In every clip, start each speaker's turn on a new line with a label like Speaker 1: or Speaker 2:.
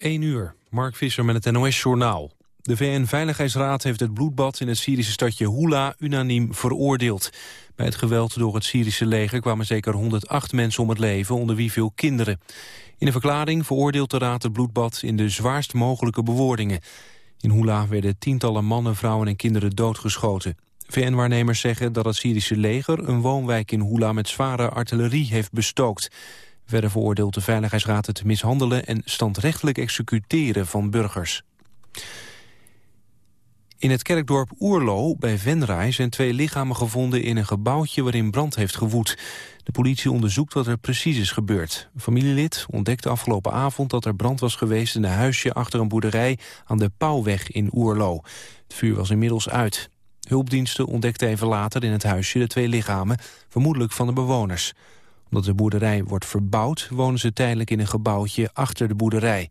Speaker 1: 1 uur, Mark Visser met het NOS-journaal. De VN-veiligheidsraad heeft het bloedbad in het Syrische stadje Hula unaniem veroordeeld. Bij het geweld door het Syrische leger kwamen zeker 108 mensen om het leven, onder wie veel kinderen. In een verklaring veroordeelt de raad het bloedbad in de zwaarst mogelijke bewoordingen. In Hula werden tientallen mannen, vrouwen en kinderen doodgeschoten. VN-waarnemers zeggen dat het Syrische leger een woonwijk in Hula met zware artillerie heeft bestookt. Verder veroordeelt de Veiligheidsraad het mishandelen en standrechtelijk executeren van burgers. In het kerkdorp Oerlo bij Venray zijn twee lichamen gevonden in een gebouwtje waarin brand heeft gewoed. De politie onderzoekt wat er precies is gebeurd. Een familielid ontdekte afgelopen avond dat er brand was geweest in een huisje achter een boerderij aan de Pauwweg in Oerlo. Het vuur was inmiddels uit. Hulpdiensten ontdekten even later in het huisje de twee lichamen, vermoedelijk van de bewoners omdat de boerderij wordt verbouwd, wonen ze tijdelijk in een gebouwtje achter de boerderij.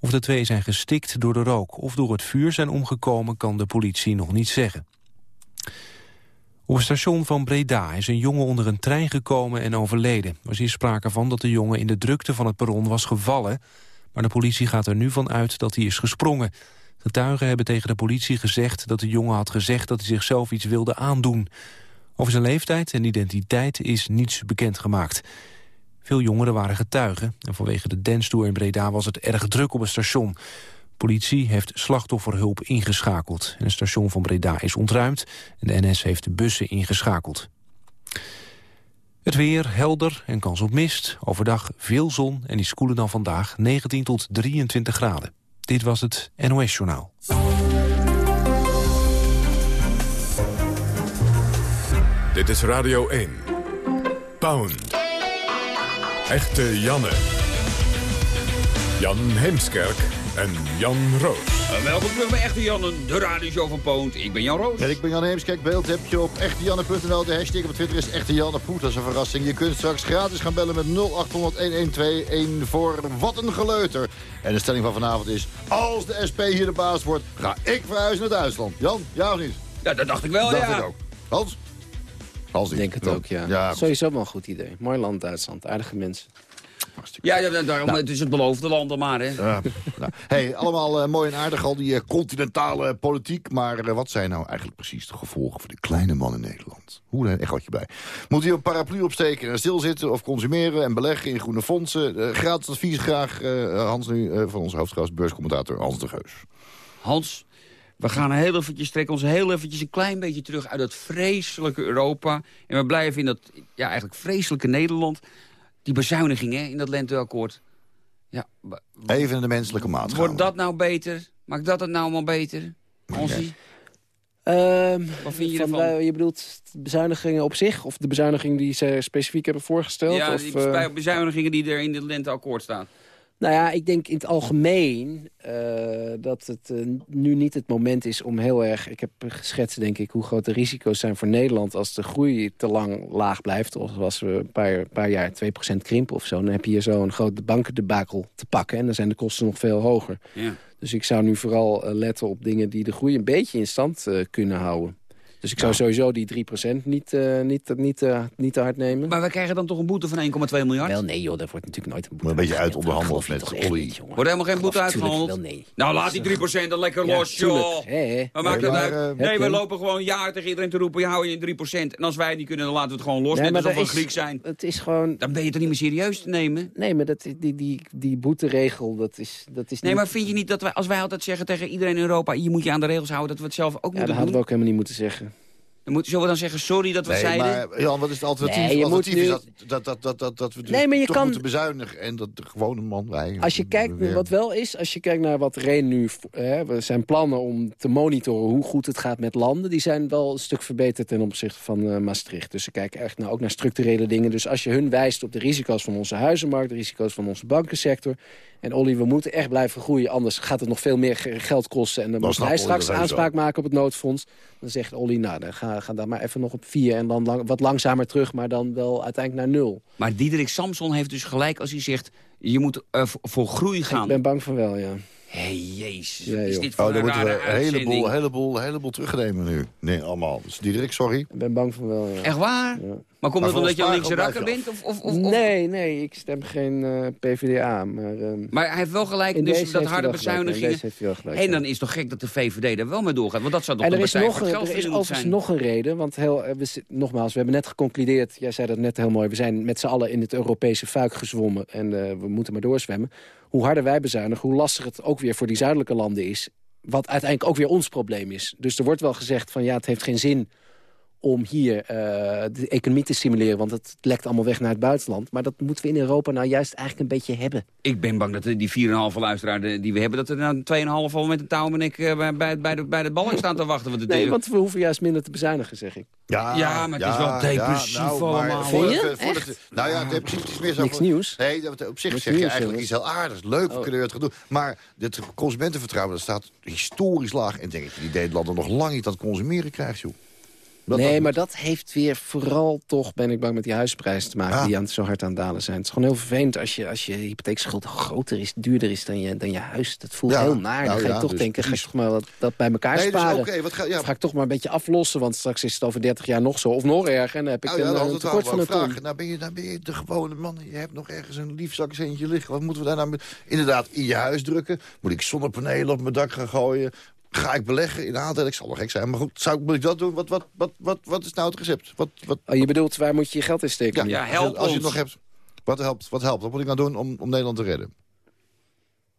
Speaker 1: Of de twee zijn gestikt door de rook of door het vuur zijn omgekomen... kan de politie nog niet zeggen. Op het station van Breda is een jongen onder een trein gekomen en overleden. Er is hier sprake van dat de jongen in de drukte van het perron was gevallen... maar de politie gaat er nu van uit dat hij is gesprongen. Getuigen hebben tegen de politie gezegd dat de jongen had gezegd... dat hij zichzelf iets wilde aandoen. Over zijn leeftijd en identiteit is niets bekendgemaakt. Veel jongeren waren getuigen en vanwege de dansdoor in Breda was het erg druk op het station. Politie heeft slachtofferhulp ingeschakeld. En het station van Breda is ontruimd en de NS heeft de bussen ingeschakeld. Het weer helder en kans op mist. Overdag veel zon en is koeler dan vandaag 19 tot 23 graden. Dit was het NOS Journaal.
Speaker 2: Dit is Radio 1. Pound. Echte Janne. Jan Heemskerk en Jan Roos.
Speaker 3: Uh, welkom terug bij Echte Janne, de radioshow van Poont. Ik ben Jan Roos.
Speaker 4: En ik ben Jan Heemskerk. Beeld heb je op echtejanne.nl. De hashtag op Twitter is Echte Janne. Poet, dat is een verrassing. Je kunt straks gratis gaan bellen met 0800-1121 voor Wat een Geleuter. En de stelling van vanavond is... Als de SP hier de baas wordt, ga ik verhuizen naar Duitsland. Jan, ja of niet?
Speaker 3: Ja, dat dacht ik wel,
Speaker 4: dacht
Speaker 3: ja.
Speaker 4: ik ook. Hans?
Speaker 5: Ik denk het ook, ja.
Speaker 4: ja
Speaker 5: Sowieso wel een goed idee. Mooi land, Duitsland. Aardige mensen.
Speaker 3: Ja, ja daarom, nou. het is het beloofde land dan maar, hè.
Speaker 4: Ja. nou. hey, allemaal uh, mooi en aardig, al die uh, continentale politiek. Maar uh, wat zijn nou eigenlijk precies de gevolgen voor de kleine man in Nederland? Hoe een echootje bij. Moet hij een paraplu opsteken en stilzitten of consumeren en beleggen in groene fondsen? gratis advies graag, Hans, nu van onze hoofdgast, beurscommentator Hans de Geus.
Speaker 3: Hans, we gaan heel eventjes, trekken ons heel eventjes een klein beetje terug uit dat vreselijke Europa. En we blijven in dat ja, eigenlijk vreselijke Nederland. Die bezuinigingen in dat lenteakkoord. Ja,
Speaker 4: Even in de menselijke maat
Speaker 3: Wordt dat nou beter? Maakt dat het nou allemaal beter? Onsie?
Speaker 5: Um,
Speaker 3: Wat vind je
Speaker 5: van,
Speaker 3: ervan?
Speaker 5: je bedoelt bezuinigingen op zich? Of de bezuinigingen die ze specifiek hebben voorgesteld?
Speaker 3: Ja,
Speaker 5: of,
Speaker 3: die
Speaker 5: uh...
Speaker 3: bezuinigingen die er in het lenteakkoord staan.
Speaker 5: Nou ja, ik denk in het algemeen uh, dat het uh, nu niet het moment is om heel erg... Ik heb geschetst, denk ik, hoe groot de risico's zijn voor Nederland... als de groei te lang laag blijft. Of als we een paar, paar jaar 2% krimpen of zo... dan heb je hier zo een grote bankendebakel te pakken. En dan zijn de kosten nog veel hoger.
Speaker 3: Ja.
Speaker 5: Dus ik zou nu vooral uh, letten op dingen die de groei een beetje in stand kunnen houden. Dus ik zou sowieso die 3% niet, uh, niet, niet, uh, niet te hard nemen.
Speaker 3: Maar we krijgen dan toch een boete van 1,2 miljard?
Speaker 5: Wel nee joh, dat wordt natuurlijk nooit een boete.
Speaker 4: Maar een beetje uit onderhandeld met Olly.
Speaker 3: Wordt helemaal geen boete uitgehandeld?
Speaker 5: Wel, nee.
Speaker 3: Nou, laat die 3% dan lekker
Speaker 5: ja,
Speaker 3: los, joh.
Speaker 5: Hey,
Speaker 3: Wat maakt dat uit?
Speaker 4: Uh,
Speaker 3: nee, we lopen gewoon een jaar tegen iedereen te roepen, je hou je in 3%. En als wij het niet kunnen, dan laten we het gewoon los.
Speaker 5: Nee,
Speaker 3: Net alsof we Griek zijn.
Speaker 5: Het is gewoon...
Speaker 3: Dan ben je toch niet meer serieus te nemen?
Speaker 5: Nee, maar dat, die, die, die boeteregel, dat is, dat is
Speaker 3: Nee, maar vind je niet dat wij, als wij altijd zeggen tegen iedereen in Europa... je moet je aan de regels houden, dat we het zelf ook
Speaker 5: ja,
Speaker 3: moeten
Speaker 5: dat
Speaker 3: doen?
Speaker 5: hadden we ook helemaal niet moeten zeggen.
Speaker 3: Moet, zullen we dan zeggen, sorry dat we
Speaker 4: nee,
Speaker 3: zeiden?
Speaker 4: maar Jan, wat is het alternatief?
Speaker 5: Nee, je
Speaker 4: het alternatief
Speaker 5: moet
Speaker 4: is dat, dat, dat, dat, dat, dat we dus
Speaker 5: Nee, maar je
Speaker 4: toch
Speaker 5: kan-
Speaker 4: moeten bezuinigen. En dat de gewone man, wij...
Speaker 5: Als je kijkt,
Speaker 4: weer-
Speaker 5: wat wel is, als je kijkt naar wat Reen nu... Hè, zijn plannen om te monitoren hoe goed het gaat met landen... die zijn wel een stuk verbeterd ten opzichte van eh, Maastricht. Dus ze kijken echt nou, ook naar structurele dingen. Dus als je hun wijst op de risico's van onze huizenmarkt... de risico's van onze bankensector... en Olly, we moeten echt blijven groeien... anders gaat het nog veel meer ge- geld kosten... en dan,
Speaker 4: Dan
Speaker 5: wij
Speaker 4: Olly
Speaker 5: straks aanspraak maken op het noodfonds. Dan zegt Olly, nou, dan ga, ga daar maar even nog op vier... en dan lang- wat langzamer terug, maar dan wel uiteindelijk naar nul.
Speaker 3: Maar Diederik Samson heeft dus gelijk als hij zegt... je moet voor- voor groei gaan.
Speaker 5: Ik ben bang van wel, ja.
Speaker 3: Hé, hey, jezus.
Speaker 5: Ja,
Speaker 3: is dit voor
Speaker 4: Oh, dan moeten we
Speaker 3: rare
Speaker 4: een heleboel, heleboel, heleboel terugnemen nu. Nee, allemaal. Dus Diederik, sorry.
Speaker 5: Ik ben bang van wel, ja.
Speaker 3: Echt waar?
Speaker 5: Ja.
Speaker 3: Maar komt
Speaker 4: Maar
Speaker 3: dat omdat je een linkse rakker bent? Of, of, of,
Speaker 5: Nee, nee, ik stem geen eh, PvdA. Maar, ehm,
Speaker 3: Maar hij heeft wel gelijk,
Speaker 5: in
Speaker 3: dus
Speaker 5: deze
Speaker 3: dat harde
Speaker 5: wel gelijk. In
Speaker 3: bezuinigingen.
Speaker 5: deze heeft hij wel gelijk,
Speaker 3: En
Speaker 5: ja.
Speaker 3: dan is het toch gek dat de VVD daar wel mee doorgaat? Want dat zou toch
Speaker 5: En
Speaker 3: de
Speaker 5: er is,
Speaker 3: partij
Speaker 5: nog
Speaker 3: voor het geld
Speaker 5: er is overigens nog een reden. Want heel, eh, we, nogmaals, we hebben net geconcludeerd... jij zei dat net heel mooi... we zijn met z'n allen in het Europese fuik gezwommen... en eh, we moeten maar doorzwemmen. Hoe harder wij bezuinigen, hoe lastiger het ook weer voor die zuidelijke landen is. Wat uiteindelijk ook weer ons probleem is. Dus er wordt wel gezegd van ja, het heeft geen zin om hier eh, de economie te stimuleren... want het lekt allemaal weg naar het buitenland. Maar dat moeten we in Europa nou juist eigenlijk een beetje hebben.
Speaker 3: Ik ben bang dat die 4,5 luisteraar de- die we hebben... dat er nou 2,5 al met een touw en ik eh, bij, bij, bij de, bij de balling staan te wachten. Want het
Speaker 5: Nee, want we hoeven juist minder te bezuinigen, zeg ik.
Speaker 4: Ja,
Speaker 3: Ja, maar het is wel depressief
Speaker 4: nou,
Speaker 3: allemaal.
Speaker 4: voor-
Speaker 5: Vind je?
Speaker 4: voor- voor de- nou ja, depressief is meer zo...
Speaker 5: Niks
Speaker 4: van-
Speaker 5: nieuws?
Speaker 4: Nee, op zich
Speaker 5: Niks
Speaker 4: zeg je eigenlijk iets heel aardigs. Leuk, we
Speaker 5: Oh.
Speaker 4: kunnen weer het gaan doen. Maar het consumentenvertrouwen dat staat historisch laag. En denk ik dat die Nederlander nog lang niet aan het consumeren krijgt, joh. Dat-
Speaker 5: nee,
Speaker 4: dat-
Speaker 5: maar dat heeft weer vooral toch, ben ik bang, met die huisprijzen te maken...
Speaker 4: Ja.
Speaker 5: die aan, zo hard aan het dalen zijn. Het is gewoon heel vervelend als je, als je hypotheekschuld groter is, duurder is dan je, dan je huis. Dat voelt
Speaker 4: Ja,
Speaker 5: heel naar. Dan
Speaker 4: nou
Speaker 5: ga je
Speaker 4: ja,
Speaker 5: toch
Speaker 4: dus
Speaker 5: denken, ga je
Speaker 4: precies.
Speaker 5: toch maar wat, dat bij elkaar
Speaker 4: Nee, dus
Speaker 5: sparen.
Speaker 4: oké, wat ga, ja,
Speaker 5: ga ik toch maar een beetje aflossen, want straks is het over 30 jaar nog zo. Of nog erger, en dan heb ik
Speaker 4: Nou
Speaker 5: een,
Speaker 4: dan
Speaker 5: een
Speaker 4: had het
Speaker 5: tekort van een ton.
Speaker 4: vragen. Nou ben, je, nou ben je de gewone man. Je hebt nog ergens een lief zakcentje liggen. Wat moeten we daar nou met... Inderdaad, in je huis drukken. Moet ik zonnepanelen op mijn dak gaan gooien? Ga ik beleggen in aandelen? Ik zal nog gek zijn. Maar goed, zou ik, moet ik dat doen? Wat, wat, wat, wat, wat is nou het recept? Wat, wat,
Speaker 5: Oh, je bedoelt, waar moet je je geld in steken?
Speaker 3: Ja, help
Speaker 4: als je het
Speaker 3: ons.
Speaker 4: nog hebt. Wat helpt? Wat helpt? Wat moet ik nou doen om, om Nederland te redden?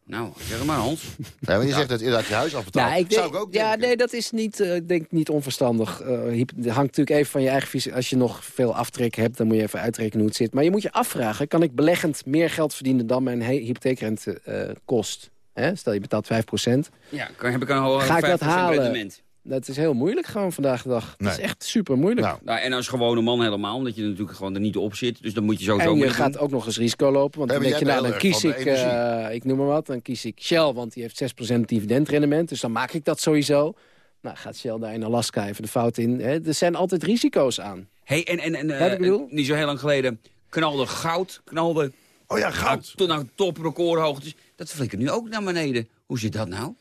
Speaker 3: Nou, zeg maar Hans.
Speaker 4: Ja, maar je zegt dat inderdaad je huis afbetaalt.
Speaker 5: Nou, ik
Speaker 4: Zou ik ook
Speaker 5: ja, nee, dat is niet, eh, ik denk niet onverstandig. Eh, hyp- het hangt natuurlijk even van je eigen visie. Als je nog veel aftrek hebt, dan moet je even uitrekenen hoe het zit. Maar je moet je afvragen, kan ik beleggend meer geld verdienen... dan mijn he- hypotheekrente eh, kost? Hè? Stel, je betaalt 5%
Speaker 3: Ja, kan, heb ik een hoger
Speaker 5: Ga ik dat
Speaker 3: 5%
Speaker 5: halen?
Speaker 3: rendement.
Speaker 5: Dat is heel moeilijk gewoon vandaag de dag. Dat is echt super moeilijk.
Speaker 4: Nou,
Speaker 3: Nou, en als gewone man helemaal, omdat je natuurlijk gewoon er niet op zit. Dus dan moet je sowieso
Speaker 5: en je gaat
Speaker 3: doen.
Speaker 5: ook nog eens risico lopen. Want dan denk je, nou, dan kies ik, eh, ik noem maar wat, dan kies ik Shell, want die heeft 6% dividendrendement. Dus dan maak ik dat sowieso. Nou, gaat Shell daar in Alaska even de fout in. Hè? Er zijn altijd risico's aan.
Speaker 3: Hey, en, en, en eh,
Speaker 5: Wat ik bedoel?
Speaker 3: niet zo heel lang geleden knalde goud, knalde
Speaker 4: oh ja,
Speaker 3: nou,
Speaker 4: goud.
Speaker 3: tot naar toprecordhoogtes. Dat flikkert nu ook naar beneden. Hoe zit dat nou?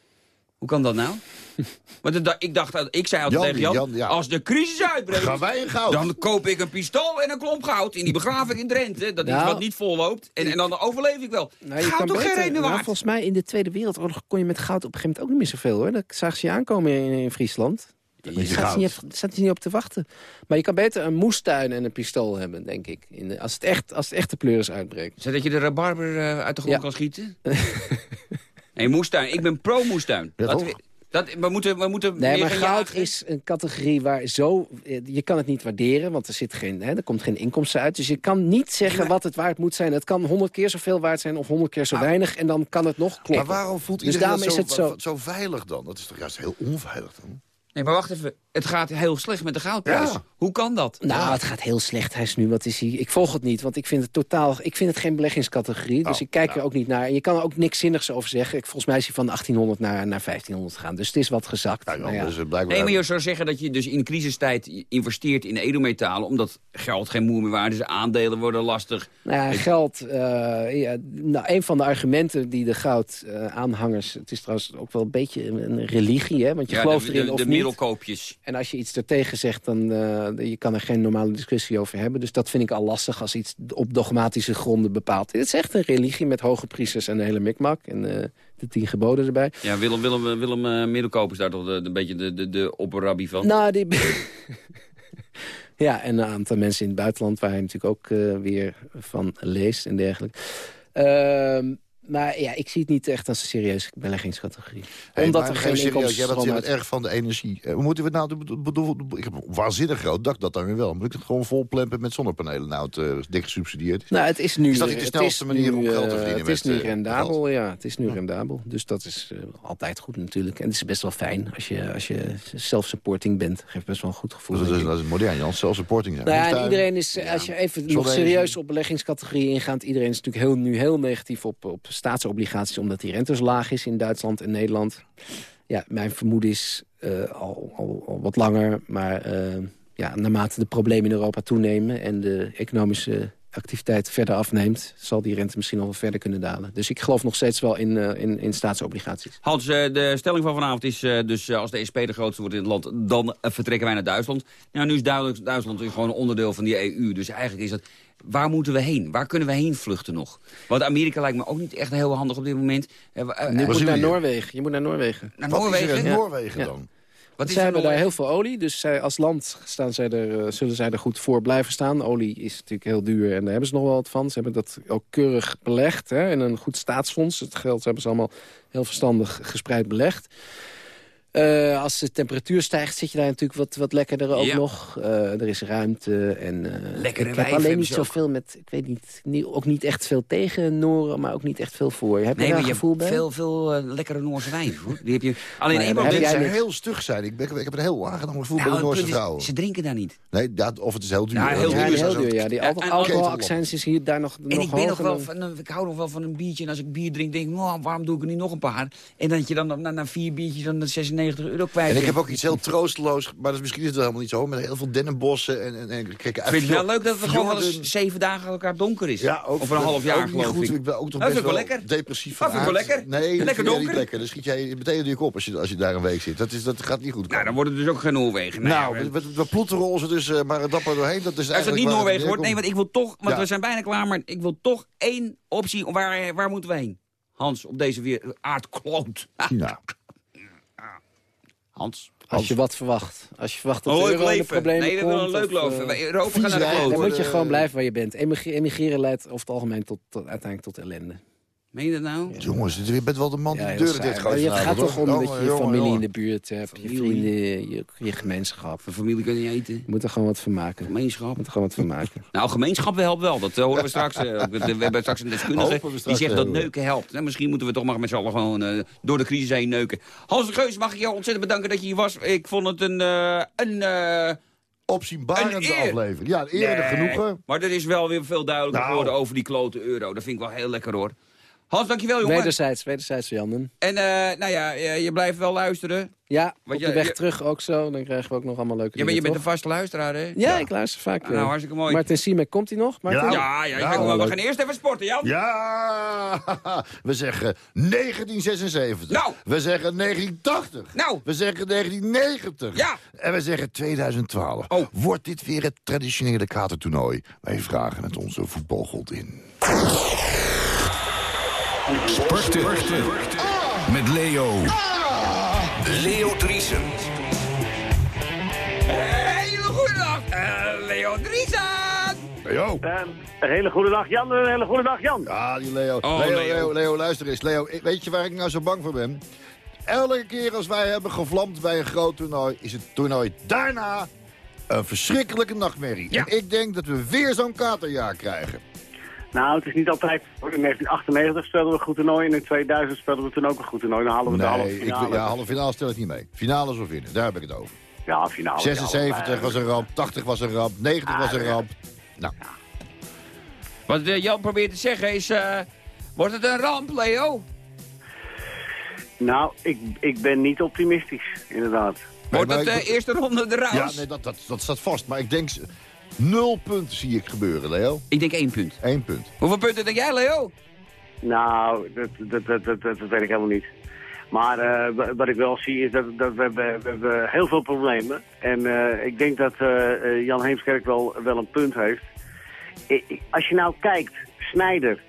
Speaker 3: Hoe kan dat nou? Want ik dacht, dat- ik zei altijd
Speaker 4: Jan,
Speaker 3: tegen Jan,
Speaker 4: Jan, ja.
Speaker 3: als de crisis uitbreekt,
Speaker 4: Gaan wij in goud?
Speaker 3: dan koop ik een pistool en een klomp goud. En die begraaf ik in Drenthe, dat is
Speaker 5: Nou,
Speaker 3: wat niet volloopt. En, en dan overleef ik wel.
Speaker 5: Nou, je
Speaker 3: goud toch geen reden
Speaker 5: nou,
Speaker 3: waard?
Speaker 5: volgens mij in de Tweede Wereldoorlog kon je met goud op een gegeven moment ook niet meer zoveel. hoor. Dat zag ze je aankomen in, in Friesland. Daar
Speaker 4: Beetje
Speaker 5: staat niet, staat niet op te wachten. Maar je kan beter een moestuin en een pistool hebben, denk ik. In de- als, het echt, als het echt de pleuris uitbreekt.
Speaker 3: Zodat je de rabarber eh, uit de grond
Speaker 5: Ja.
Speaker 3: kan schieten? nee, moestuin. Ik ben pro-moestuin. Dat, we moeten, we moeten
Speaker 5: Nee, maar goud
Speaker 3: jagen.
Speaker 5: is een categorie waar zo... eh, Je kan het niet waarderen, want er, zit geen, hè, er komt geen inkomsten uit. Dus je kan niet zeggen wat het waard moet zijn. Het kan honderd keer zoveel waard zijn of honderd keer zo weinig. En dan kan het nog kloppen.
Speaker 4: Maar waarom voelt
Speaker 5: Dus
Speaker 4: iedereen dat
Speaker 5: is
Speaker 4: zo,
Speaker 5: het zo-
Speaker 4: zo veilig dan? Dat is toch juist heel onveilig dan?
Speaker 3: Nee, maar wacht even. Het gaat heel slecht met de goudprijs.
Speaker 4: Ja.
Speaker 3: Hoe kan dat?
Speaker 5: Nou, het gaat heel slecht. Hij is nu, wat is hij? Ik volg het niet, want ik vind het totaal... Ik vind het geen beleggingscategorie, dus
Speaker 4: Oh,
Speaker 5: ik kijk
Speaker 4: nou.
Speaker 5: er ook niet naar. En je kan er ook niks zinnigs over zeggen. Ik, volgens mij is hij van 1800 naar, naar 1500 gegaan. Dus het is wat gezakt.
Speaker 4: Nou,
Speaker 5: Nou ja.
Speaker 4: dus, eh, blijkbaar...
Speaker 3: Nee, maar je zou zeggen dat je dus in crisistijd investeert in edelmetalen... omdat geld geen moer meer waard is, aandelen worden lastig.
Speaker 5: Nou ja, geld. eh, ja, nou, een van de argumenten die de goud-aanhangers... het is trouwens ook wel een beetje een, religie, hè? Want je
Speaker 3: Ja,
Speaker 5: gelooft
Speaker 3: de,
Speaker 5: erin
Speaker 3: de,
Speaker 5: of
Speaker 3: de
Speaker 5: niet.
Speaker 3: middelkoopjes.
Speaker 5: En als je iets ertegen zegt, dan uh, je kan er geen normale discussie over hebben. Dus dat vind ik al lastig als iets op dogmatische gronden bepaalt. Het is echt een religie met hoge priesters en een hele mikmak. En uh, de tien geboden erbij.
Speaker 3: Ja, Willem, Willem, Willem uh, Middelkoop is daar toch de, de, beetje de, de, de opperrabbi van?
Speaker 5: Nou, die... ja, en een aantal mensen in het buitenland... waar hij natuurlijk ook uh, weer van leest en dergelijke. Uh, maar ja, ik zie het niet echt als een serieuze beleggingscategorie.
Speaker 4: Hey,
Speaker 5: Omdat er geen
Speaker 4: serieus, jij bent uit... erg van de energie. Uh, moeten we nou... Bedoel, ik heb een waanzinnig groot dak, dat dan weer wel. Moet ik het gewoon vol plempen met zonnepanelen? Nou, het uh, dik gesubsidieerd is.
Speaker 5: Nou, het is nu...
Speaker 4: Is dat niet de snelste manier
Speaker 5: nu,
Speaker 4: om geld te verdienen
Speaker 5: Het is nu rendabel,
Speaker 4: geld?
Speaker 5: ja. Het is nu ja. rendabel. Dus dat is uh, altijd goed natuurlijk. En het is best wel fijn als je, als je self-supporting bent. Geeft best wel een goed gevoel.
Speaker 4: Dus dat, is, dat is modern, Jan. Self-supporting zijn.
Speaker 5: Nou ja, en iedereen is, als je even nog serieus op beleggingscategorieën ingaat... iedereen is natuurlijk heel, nu heel negatief op, op staatsobligaties... omdat die rente zo laag is in Duitsland en Nederland. Ja, mijn vermoeden is uh, al, al, al, wat langer, maar... Uh, ja, naarmate de problemen in Europa toenemen en de economische activiteit verder afneemt... zal die rente misschien nog wel verder kunnen dalen. Dus ik geloof nog steeds wel in, uh, in, in staatsobligaties.
Speaker 3: Hans, uh, de stelling van vanavond is uh, dus als de SP de grootste wordt in het land... dan vertrekken wij naar Duitsland. Nou, nu is Duitsland, Duitsland gewoon een onderdeel van die EU. Dus eigenlijk is dat... Waar moeten we heen? Waar kunnen we heen vluchten nog? Want Amerika lijkt me ook niet echt heel handig op dit moment.
Speaker 5: je moet naar Noorwegen. Je moet naar Noorwegen.
Speaker 3: Naar Noorwegen?
Speaker 4: Is er in Noorwegen dan?
Speaker 5: Zij hebben daar heel veel olie, dus zij, als land staan zij er, zullen zij er goed voor blijven staan. Olie is natuurlijk heel duur en daar hebben ze nog wel wat van. Ze hebben dat ook keurig belegd hè, in een goed staatsfonds. Het geld hebben ze allemaal heel verstandig gespreid belegd. Uh, als de temperatuur stijgt, zit je daar natuurlijk wat, wat lekkerder ook ja. nog. Uh, er is ruimte. En, uh,
Speaker 3: Lekkere
Speaker 5: ik heb alleen niet zoveel met, ik weet niet, niet, ook niet echt veel tegen Noren, maar ook niet echt veel voor. Heb
Speaker 3: nee,
Speaker 5: je daar
Speaker 3: maar
Speaker 5: gevoel
Speaker 3: je
Speaker 5: bij?
Speaker 3: Veel, veel lekkere Noorse wijn. Hoor. Die heb je, alleen
Speaker 5: Maar jij
Speaker 4: Mensen
Speaker 5: niet-
Speaker 4: heel stug zijn. Ik, ben, ik heb het heel aangenomen gevoel bij
Speaker 3: Nou,
Speaker 4: de Noorse vrouwen.
Speaker 3: Ze drinken daar niet.
Speaker 4: Nee, ja, of het is heel duur.
Speaker 3: Ja, heel
Speaker 4: Dat
Speaker 5: Ja,
Speaker 3: duur
Speaker 5: heel duur, ja. Die alcoholaccijns is hier daar nog,
Speaker 3: En
Speaker 5: nog
Speaker 3: ik, ben nog wel van, een- ik hou nog wel van een biertje. En als ik bier drink, denk ik, nou, waarom doe ik er niet nog een paar? En dat je dan na, na vier biertjes dan 96 euro kwijt
Speaker 4: En ik heb ook iets heel troosteloos, maar dat is, misschien is het wel helemaal niet zo, met heel veel dennenbossen en, en, en kijk,
Speaker 3: Ik vind het wel leuk dat het gewoon wel eens zeven dagen aan elkaar donker is.
Speaker 4: Ja, ook,
Speaker 3: Of een half jaar, geloof
Speaker 4: goed.
Speaker 3: ik.
Speaker 4: Ik ben ook toch
Speaker 3: Dat
Speaker 4: best
Speaker 3: ik wel lekker.
Speaker 4: depressief
Speaker 3: Dat
Speaker 4: van
Speaker 3: vind ik wel lekker.
Speaker 4: Nee, dat
Speaker 3: Lekker donker.
Speaker 4: niet lekker. Dan schiet jij meteen je kop als je, als je daar een week zit. Dat, is, dat gaat niet goed
Speaker 3: Nou,
Speaker 4: komen.
Speaker 3: dan wordt het dus ook geen Noorwegen.
Speaker 4: Nou, we, we, ploeteren ons er dus eh, maar dapper doorheen. Dat is
Speaker 3: Als het niet Noorwegen wordt, nee, want ik wil toch, want we zijn bijna klaar, maar ik wil toch één optie. Waar, waar moeten we heen? Hans, op deze weer aardkloot.
Speaker 4: China.
Speaker 3: Hans.
Speaker 5: Als je wat verwacht. Als je verwacht dat
Speaker 3: Een
Speaker 5: de euro in de
Speaker 3: leven.
Speaker 5: problemen
Speaker 3: Nee, we willen een
Speaker 5: komt,
Speaker 3: leuk
Speaker 5: of,
Speaker 3: leven.
Speaker 5: eh,
Speaker 3: Europa gaat naar de
Speaker 4: vies
Speaker 3: kloot.
Speaker 5: Dan moet je gewoon blijven waar je bent. Emig- Emigreren leidt over het algemeen tot, tot, uiteindelijk tot ellende.
Speaker 3: Meen je dat nou?
Speaker 4: Jongens, je bent wel de man die
Speaker 5: Ja,
Speaker 4: de deuren dicht gooit
Speaker 5: Je gaat toch om dat je
Speaker 4: Jongen,
Speaker 5: je
Speaker 4: jongen,
Speaker 5: familie in de buurt hebt, je
Speaker 3: Familie.
Speaker 5: vrienden, je, je gemeenschap.
Speaker 3: Van familie kun je niet eten.
Speaker 5: Je moet er gewoon wat van maken. Je
Speaker 3: Gemeenschap.
Speaker 5: moet er gewoon wat van maken.
Speaker 3: Nou, gemeenschap helpt wel. Dat eh, horen we straks. eh, we hebben straks een deskundige die zegt dat neuken helpt. Nou, misschien moeten we toch maar met z'n allen gewoon eh, door de crisis heen neuken. Hans de Geus, mag ik jou ontzettend bedanken dat je hier was. Ik vond het een... eh, een eh,
Speaker 4: Opzienbarende
Speaker 3: Een eer.
Speaker 4: aflevering. Ja, een eer en
Speaker 3: nee,
Speaker 4: genoegen.
Speaker 3: Maar er is wel weer veel duidelijker
Speaker 4: Nou.
Speaker 3: geworden over die klote euro. Dat vind ik wel heel lekker hoor. Hans, dankjewel jongen.
Speaker 5: Wederzijds, wederzijds, Jannen.
Speaker 3: En eh, nou ja, je, je blijft wel luisteren.
Speaker 5: Ja,
Speaker 3: Want
Speaker 5: op
Speaker 3: je-
Speaker 5: de weg
Speaker 3: je-
Speaker 5: terug ook zo. Dan krijgen we ook nog allemaal leuke
Speaker 3: Ja, maar je bent een vaste luisteraar hè?
Speaker 5: Ja, ik luister vaak.
Speaker 3: Nou,
Speaker 5: eh.
Speaker 3: hartstikke mooi.
Speaker 5: Martin Siemek, komt hij nog? Martin?
Speaker 4: Ja.
Speaker 3: Ja, ja,
Speaker 4: Ja,
Speaker 3: maar we gaan eerst even sporten, Jan.
Speaker 4: Ja, we zeggen 1976.
Speaker 3: Nou.
Speaker 4: We zeggen 1980.
Speaker 3: Nou.
Speaker 4: We zeggen 1990.
Speaker 3: Ja.
Speaker 4: En we zeggen 2012.
Speaker 3: Oh.
Speaker 4: Wordt dit weer het traditionele katertoernooi? Wij vragen het onze voetbalgodin.
Speaker 2: Sporten. Met Leo. Leo Driesen.
Speaker 3: Hele goedendag, uh, Leo Driesen.
Speaker 4: Leo.
Speaker 6: Ehm, een hele goede dag Jan, een hele goede dag Jan.
Speaker 4: Ja, die Leo.
Speaker 3: Oh,
Speaker 4: Leo,
Speaker 3: Leo.
Speaker 4: Leo, Leo, luister eens. Leo, ik- weet je waar ik nou zo bang voor ben? Elke keer als wij hebben gevlamd bij een groot toernooi... is het toernooi daarna een verschrikkelijke nachtmerrie.
Speaker 3: Ja.
Speaker 4: En ik denk dat we weer zo'n katerjaar krijgen.
Speaker 6: Nou, het is niet altijd. In 1998 speelden we een goed toernooi en in 2000 speelden we toen ook een goed toernooi. Dan halen we de halve
Speaker 4: Nee, ik,
Speaker 6: finale.
Speaker 4: ja, halve finale stel ik niet mee. Finales of winnen, daar heb ik het over.
Speaker 6: Ja, finale.
Speaker 4: 76
Speaker 6: ja,
Speaker 4: was een ramp, 80 was een ramp, 90 was een ramp. Nou,
Speaker 3: Wat eh, Jan probeert te zeggen is... eh, wordt het een ramp, Leo?
Speaker 6: Nou, ik, ik ben niet optimistisch, inderdaad.
Speaker 3: Wordt het de eerste ronde de
Speaker 4: ja, nee, dat, dat, dat staat vast. Maar ik denk, nul punten zie ik gebeuren, Leo.
Speaker 3: Ik denk één punt.
Speaker 4: Eén punt.
Speaker 3: Hoeveel punten denk jij, Leo?
Speaker 6: Nou, dat, dat, dat, dat, weet ik helemaal niet. Maar eh, wa- wat ik wel zie is dat, dat we, hebben, we hebben heel veel problemen. En eh, ik denk dat eh, eh, Jan Heemskerk wel, wel een punt heeft. Als je nou kijkt, Snijder,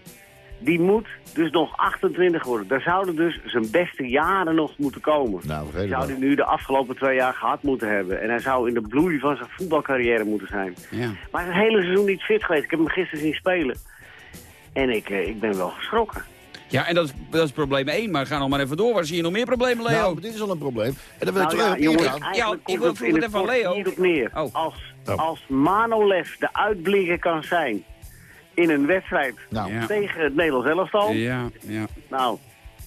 Speaker 6: die moet dus nog 28 worden. Daar zouden dus zijn beste jaren nog moeten komen.
Speaker 4: Nou, vergeet
Speaker 6: Zou hij nu de afgelopen twee jaar gehad moeten hebben. En hij zou in de bloei van zijn voetbalcarrière moeten zijn.
Speaker 3: Ja.
Speaker 6: Maar hij is het hele seizoen niet fit geweest. Ik heb hem gisteren zien spelen. En ik, eh, ik ben wel geschrokken.
Speaker 3: Ja, en dat is, dat is probleem één. Maar ga nog maar even door. Waar zie je nog meer problemen, Leo?
Speaker 4: Nou, dit is al een probleem. En dan wil ik
Speaker 6: Nou
Speaker 4: terug
Speaker 6: ja, jongens,
Speaker 3: Ja, ik wil
Speaker 6: het in
Speaker 3: even van Leo.
Speaker 6: hierop neer.
Speaker 3: Oh.
Speaker 6: Als,
Speaker 4: Oh.
Speaker 6: als Manolev de uitblinker kan zijn in een wedstrijd
Speaker 4: Nou,
Speaker 3: Ja.
Speaker 6: tegen het Nederlands elftal,
Speaker 3: Ja, ja.
Speaker 6: nou,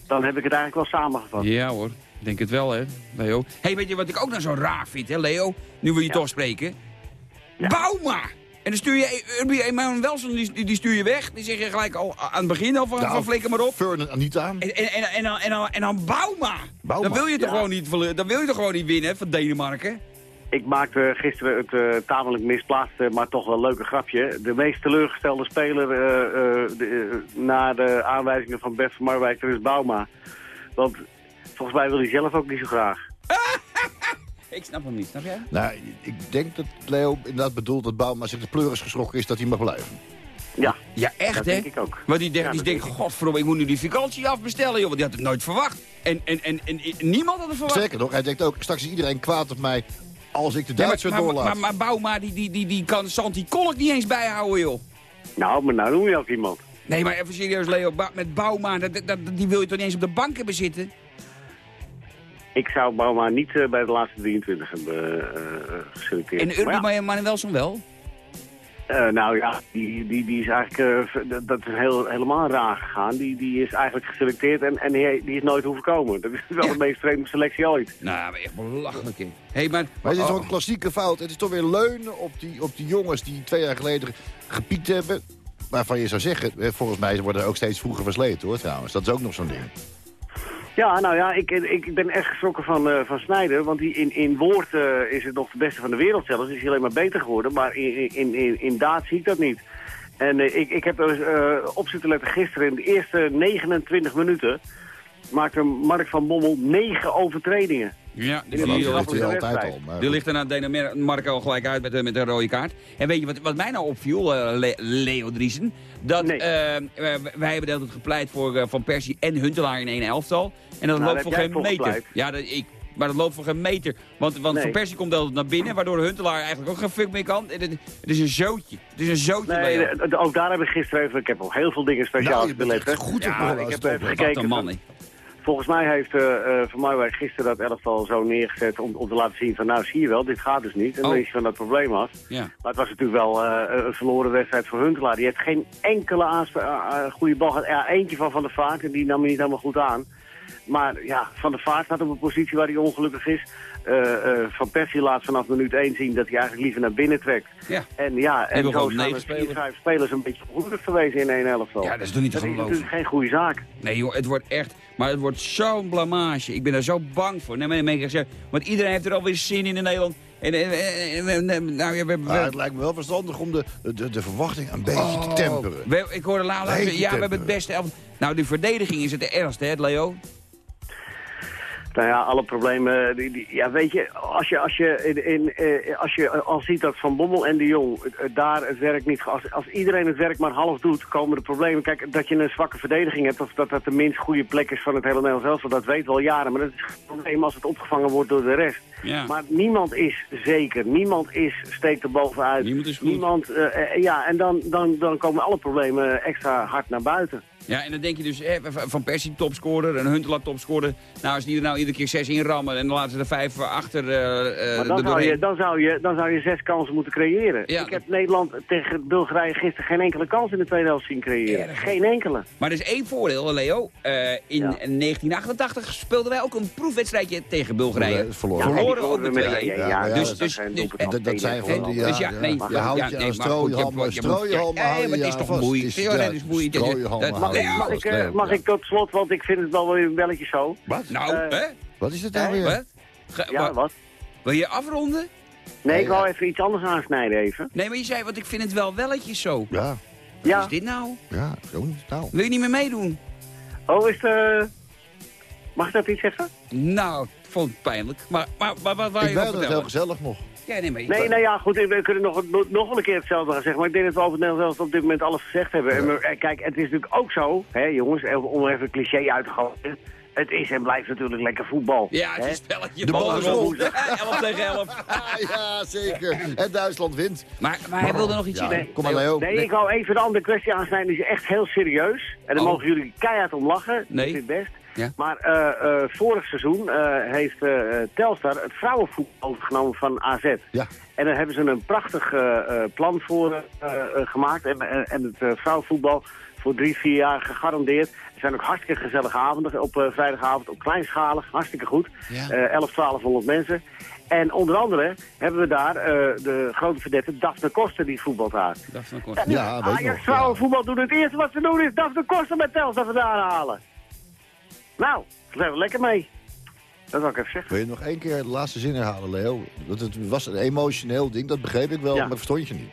Speaker 6: dan heb ik het eigenlijk wel samengevat.
Speaker 3: Ja hoor, ik denk het wel hè, Leo. hey, weet je wat ik ook nou zo raar vind hè, Leo? Nu wil je toch spreken.
Speaker 6: Ja.
Speaker 3: Bouma! En dan stuur je Urbi Emanuel Welson, die, die- die stuur je weg. Die zeg je gelijk al aan het begin al van,
Speaker 4: nou,
Speaker 3: van flikker maar op.
Speaker 4: Fern en Anita.
Speaker 3: En, en, en, en, dan, en, dan, en dan Bouma.
Speaker 4: Bouma.
Speaker 3: Dan wil je toch
Speaker 6: Ja.
Speaker 3: gewoon niet, dan wil je toch gewoon niet winnen hè, van Denemarken?
Speaker 6: Ik maakte gisteren het eh, tamelijk misplaatste, maar toch wel leuke grapje. De meest teleurgestelde speler eh, eh, de, na de aanwijzingen van Bert van Marwijk, is Bauma. Want volgens mij wil hij zelf ook niet zo graag.
Speaker 3: Ik snap hem niet, snap jij?
Speaker 4: Nou, ik denk dat Leo inderdaad bedoelt dat Bouma zich de pleuris geschrokken is dat hij mag blijven.
Speaker 6: Ja,
Speaker 3: Ja, echt
Speaker 6: dat
Speaker 3: hè?
Speaker 6: denk ik ook.
Speaker 3: Want die, denkt,
Speaker 6: Ja,
Speaker 3: die denkt,
Speaker 6: denk
Speaker 3: godverdomme, ik moet nu die vakantie afbestellen, joh. Want die had het nooit verwacht. En, en, en, en, niemand had het verwacht.
Speaker 4: Sterker nog, hij denkt ook, straks is iedereen kwaad op mij als ik de
Speaker 3: Ja, maar,
Speaker 4: doorlaat.
Speaker 3: maar, maar Bouma, die, die, die, die kan Santi Kolk niet eens bijhouden, joh.
Speaker 6: Nou, maar nou noem je ook iemand.
Speaker 3: Nee, maar even serieus, Leo. Ba- met Bouma, dat, dat, die wil je toch niet eens op de bank hebben zitten?
Speaker 6: Ik zou Bauma niet eh, bij de laatste 23 hebben eh, eh, geselecteerd.
Speaker 3: En Urban ja. Manuelson wel?
Speaker 6: Eh, nou ja, die, die, die is eigenlijk, eh, dat- is heel, helemaal raar gegaan. Die, die is eigenlijk geselecteerd en, en die, die is nooit hoeven komen. Dat is wel
Speaker 3: Ja.
Speaker 6: de meest vreemde selectie ooit.
Speaker 3: Nou, maar echt belachelijk, hè. Hey, maar...
Speaker 4: Maar het is
Speaker 3: oh,
Speaker 4: toch een klassieke fout. Het is toch weer leunen op die, op die jongens die twee jaar geleden gepiekt hebben. Waarvan je zou zeggen, eh, volgens mij worden er ook steeds vroeger versleten hoor trouwens. Dat is ook nog zo'n ding.
Speaker 6: Ja, nou ja, ik, ik ben echt geschrokken van, eh van Snijder. Want die in, in woord eh, is het nog de beste van de wereld zelfs. Is hij alleen maar beter geworden. Maar in, in, in, in daad zie ik dat niet. En eh, ik, ik heb er op zitten letten gisteren in de eerste 29 minuten... maakte Mark van Bommel negen overtredingen.
Speaker 3: Ja, die,
Speaker 4: hij
Speaker 6: wedstrijd.
Speaker 4: altijd al. Maar
Speaker 3: die ligt er na Denemarken al gelijk uit met, de- met een rode kaart. En weet je wat, wat mij nou opviel, eh, Le- Leo Driesen? Dat
Speaker 6: Nee.
Speaker 3: eh, eh, wij hebben altijd gepleit voor eh, Van Persie en Huntelaar in één elftal. En dat
Speaker 6: Nou,
Speaker 3: loopt voor geen meter.
Speaker 6: gepleit.
Speaker 3: Ja, dat, ik, maar dat loopt voor geen meter. Want, want
Speaker 6: Nee.
Speaker 3: Van Persie komt altijd naar binnen, waardoor Huntelaar eigenlijk ook geen fuck meer kan. Het, is een zootje. Het is een zootje,
Speaker 6: Nee,
Speaker 3: Leo.
Speaker 6: de- de- ook daar heb ik gisteren even... Ik heb op heel veel dingen speciaal
Speaker 4: nou, je bent goed op
Speaker 3: Ja,
Speaker 6: ik heb even
Speaker 3: Wat
Speaker 6: gekeken.
Speaker 3: een man, hè.
Speaker 6: Volgens mij heeft eh eh, Van Marwijk gisteren dat elftal zo neergezet om, om te laten zien van nou zie je wel, dit gaat dus niet. En dan
Speaker 3: Oh.
Speaker 6: is hij van dat probleem af.
Speaker 3: Ja.
Speaker 6: Maar het was natuurlijk wel eh, een verloren wedstrijd voor Huntelaar. Die heeft geen enkele goede bal gehad. Ja, eentje van Van der Vaart en die nam hij niet helemaal goed aan. Maar ja, Van der Vaart staat op een positie waar hij ongelukkig is. Eh, eh, van Persie laat vanaf minuut 1 zien dat hij eigenlijk liever naar binnen trekt.
Speaker 3: Ja.
Speaker 6: En ja, en zo zijn er vier, vijf spelers een beetje ongelukkig geweest in één elftal.
Speaker 3: Ja, dat is toch niet te
Speaker 6: dat is
Speaker 3: geloven.
Speaker 6: natuurlijk geen goede zaak.
Speaker 3: Nee joh, het wordt echt... Maar het wordt zo'n blamage. Ik ben daar zo bang voor. Nee, maar ik zeg, want iedereen heeft er alweer zin in in Nederland. En, en, en- en- en- nou, ja, we, we,
Speaker 4: Maar het lijkt me wel verstandig om de, de, de verwachting een beetje
Speaker 3: Oh.
Speaker 4: te temperen.
Speaker 3: we- ik hoorde zeggen, ja, we hebben het beste elf. Nou, die verdediging is het ergste, hè, Leo?
Speaker 6: Nou ja, alle problemen. Die, die- ja, weet je, als je, als, je in, in, eh, als je al ziet dat Van Bommel en de Jong eh, daar het werk niet. Als, als iedereen het werk maar half doet, komen de problemen. Kijk, dat je een zwakke verdediging hebt, of dat dat de minst goede plek is van het hele Nederlands elftal, dat weten we al jaren. Maar dat is probleem als het opgevangen wordt door de rest.
Speaker 3: Ja.
Speaker 6: Maar niemand is zeker. Niemand is, steekt er bovenuit.
Speaker 3: Niemand is goed.
Speaker 6: Niemand, eh, eh, ja, en dan, dan, dan komen alle problemen extra hard naar buiten.
Speaker 3: Ja, en dan denk je dus, hè, Van Persie topscorer, een Huntelaar topscorer. Nou, als die er nou iedere keer zes inrammen en dan laten ze er vijf achter eh eh
Speaker 6: Maar dan zou, je, dan, zou je, dan zou je zes kansen moeten creëren.
Speaker 3: Ja,
Speaker 6: ik heb Nederland tegen Bulgarije gisteren geen enkele kans in de tweede helft zien creëren.
Speaker 3: Erg.
Speaker 6: Geen enkele.
Speaker 3: Maar er is één voordeel, Leo. Eh, in
Speaker 6: Ja.
Speaker 3: 1988 speelden wij ook een proefwedstrijdje tegen Bulgarije.
Speaker 4: Ja, verloren.
Speaker 3: Verloren ook met
Speaker 6: met-
Speaker 3: 2-1.
Speaker 6: ja, dus,
Speaker 3: dus-
Speaker 4: Dat, zijn die...
Speaker 3: Dus ja, nee,
Speaker 4: je
Speaker 3: nee,
Speaker 4: aan
Speaker 3: maar goed, je
Speaker 4: strooihalmen
Speaker 3: Ja, maar
Speaker 4: je
Speaker 3: het is
Speaker 4: aan
Speaker 3: toch moeilijk.
Speaker 4: Het is-
Speaker 3: Ja,
Speaker 4: ja,
Speaker 3: is
Speaker 4: je
Speaker 6: Mag, ik, eh, mag ik tot slot, want ik vind het wel weer een belletje zo.
Speaker 4: Wat?
Speaker 3: Nou,
Speaker 6: Eh,
Speaker 3: hè?
Speaker 4: Wat is het nou weer?
Speaker 3: Wat? Ge-
Speaker 6: Ja,
Speaker 3: wat? Wil je afronden?
Speaker 6: Nee, ik wou even iets anders aansnijden even.
Speaker 3: Nee, maar je zei, want ik vind het wel welletjes zo.
Speaker 4: Ja,
Speaker 3: Wat
Speaker 6: Ja.
Speaker 3: is dit nou?
Speaker 4: ja, zo niet. Nou.
Speaker 3: Wil je niet meer meedoen?
Speaker 6: Oh, is het... Mag ik dat iets zeggen?
Speaker 3: Nou, ik vond het pijnlijk. Maar, maar, maar wat wou
Speaker 4: Ik
Speaker 3: je nog
Speaker 4: ben het heel gezellig nog.
Speaker 3: Ja, nee, maar
Speaker 6: Nee, nou ja, goed, we kunnen nog, nog wel een keer hetzelfde gaan zeggen. Maar ik denk dat we over het Nederlands op dit moment alles gezegd hebben. En kijk, het is natuurlijk ook zo, hè jongens, om even een cliché uit te gooien. Het is en blijft natuurlijk lekker voetbal.
Speaker 3: Ja, het is spelletje.
Speaker 4: De bal is
Speaker 3: erop.
Speaker 4: rond.
Speaker 3: 11 tegen 11.
Speaker 4: ja, zeker. En Duitsland wint.
Speaker 3: Maar, maar hij wilde nog iets
Speaker 4: Ja,
Speaker 3: zeggen.
Speaker 4: kom maar Leo.
Speaker 6: Nee, ik wou even de andere kwestie aansnijden. Die is echt heel serieus. En daar
Speaker 3: Oh.
Speaker 6: mogen jullie keihard om lachen.
Speaker 3: Nee.
Speaker 6: Dat is best.
Speaker 3: Ja.
Speaker 6: Maar eh, eh, vorig seizoen eh, heeft Telstar het vrouwenvoetbal overgenomen van AZ.
Speaker 4: Ja.
Speaker 6: En daar hebben ze een prachtig plan voor gemaakt. En, en, het vrouwenvoetbal voor drie, vier jaar gegarandeerd. Er zijn ook hartstikke gezellige avonden op vrijdagavond. Op kleinschalig, hartstikke goed.
Speaker 3: Ja.
Speaker 6: Eh 11, 1200 mensen. En onder andere hebben we daar de grote verdette Daphne Koster die voetbalt daar.
Speaker 3: Van kort.
Speaker 4: Ja, weet ik
Speaker 6: Ajax vrouwenvoetbal doen het eerste wat ze doen is Daphne Koster met Telstar vandaan halen. Nou, daar zijn we lekker mee. Dat wil ik even zeggen.
Speaker 4: Wil je nog één keer de laatste zin herhalen, Leo? Dat het was een emotioneel ding, dat begreep ik wel,
Speaker 6: Ja.
Speaker 4: maar verstond je niet.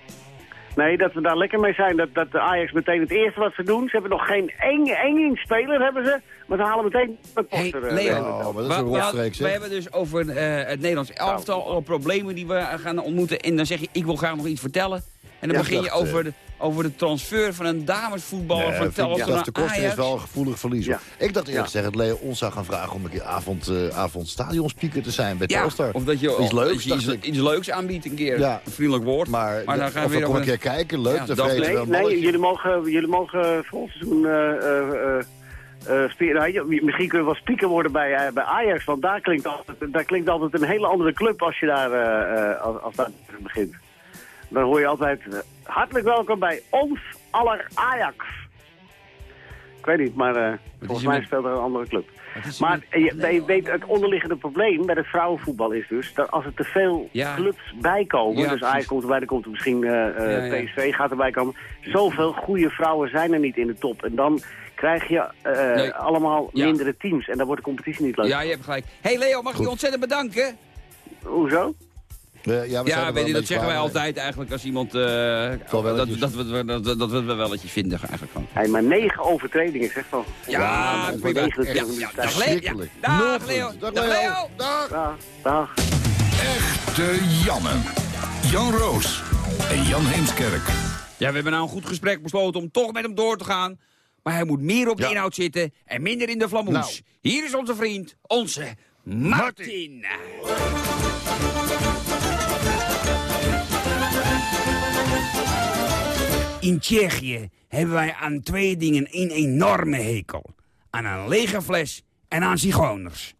Speaker 6: Nee, dat we daar lekker mee zijn. Dat, dat de Ajax meteen het eerste wat ze doen. Ze hebben nog geen één, één speler, hebben ze. Maar ze halen meteen een
Speaker 3: Hey,
Speaker 6: poster. eh,
Speaker 3: Leo.
Speaker 6: weg.
Speaker 4: Oh, maar dat is
Speaker 3: We-
Speaker 4: een
Speaker 3: we,
Speaker 4: rotstreek,
Speaker 3: we
Speaker 4: zeg.
Speaker 3: hebben dus over eh, het Nederlands elftal, alle problemen die we gaan ontmoeten. En dan zeg je, ik wil graag nog iets vertellen. En dan
Speaker 6: Ja,
Speaker 3: begin je
Speaker 4: dacht,
Speaker 3: over de, over de transfer van een damesvoetballer
Speaker 4: Nee,
Speaker 3: van
Speaker 4: dat
Speaker 3: naar
Speaker 4: de kosten is wel een gevoelig verlies.
Speaker 6: Ja.
Speaker 4: Ik dacht eerlijk
Speaker 6: Ja.
Speaker 4: gezegd dat Leo ons zou gaan vragen om een keer avond, eh avond stadionspeaker te zijn bij
Speaker 3: Ja,
Speaker 4: Telstar.
Speaker 3: of dat je,
Speaker 4: Iets leuks,
Speaker 3: je iets, leuks aanbiedt een keer.
Speaker 4: Ja.
Speaker 3: Een vriendelijk woord.
Speaker 4: Maar,
Speaker 3: Maar dan gaan we
Speaker 4: of
Speaker 3: weer
Speaker 4: we kom een keer kijken, leuk,
Speaker 3: Ja,
Speaker 4: te
Speaker 3: dat-
Speaker 6: Nee,
Speaker 4: wel
Speaker 6: nee jullie mogen, jullie mogen volgend seizoen... eh, eh, eh, eh, Misschien kunnen we wel speaker worden bij, bij Ajax. Want daar klinkt, altijd, daar klinkt altijd een hele andere club als je daar eh, eh, als, als daar begint. Dan hoor je altijd... eh, hartelijk welkom bij ons aller Ajax. Ik weet niet, maar eh, volgens mij speelt er een andere club. Maar
Speaker 3: met-
Speaker 6: je, je weet, het onderliggende probleem bij het vrouwenvoetbal is dus... dat als er te veel
Speaker 3: Ja.
Speaker 6: clubs bijkomen...
Speaker 3: Ja,
Speaker 6: dus Ajax komt erbij, dan komt er misschien eh, eh,
Speaker 3: Ja.
Speaker 6: PSV gaat erbij komen. Zoveel goede vrouwen zijn er niet in de top. En dan krijg je eh,
Speaker 3: Nee.
Speaker 6: allemaal mindere teams. En dan wordt de competitie niet leuk.
Speaker 3: Ja, je hebt gelijk. hey Leo, mag ik je ontzettend bedanken?
Speaker 6: Hoezo?
Speaker 4: Eh, ja, we
Speaker 3: Ja, weet je, dat zeggen wij
Speaker 4: mee.
Speaker 3: altijd eigenlijk als iemand... eh,
Speaker 4: Wel
Speaker 3: dat,
Speaker 4: welletjes.
Speaker 3: dat, we, dat, dat, dat we welletjes vinden eigenlijk gewoon.
Speaker 6: Hey, maar negen overtredingen, zeg van.
Speaker 3: Ja, prima. Ja, ja, dag Leo. Ja,
Speaker 4: Verschrikkelijk.
Speaker 3: dag Leo. Dag Leo.
Speaker 4: Dag.
Speaker 2: Echte Janne. Jan Roos en Jan Heemskerk.
Speaker 3: Ja, we hebben nou een goed gesprek besloten om toch met hem door te gaan. Maar hij moet meer op de
Speaker 4: Ja.
Speaker 3: inhoud zitten en minder in de flamoes.
Speaker 4: Nou.
Speaker 3: Hier is onze vriend, onze Martin. In Tsjechië hebben wij aan twee dingen een enorme hekel. Aan een lege fles en aan zigeuners.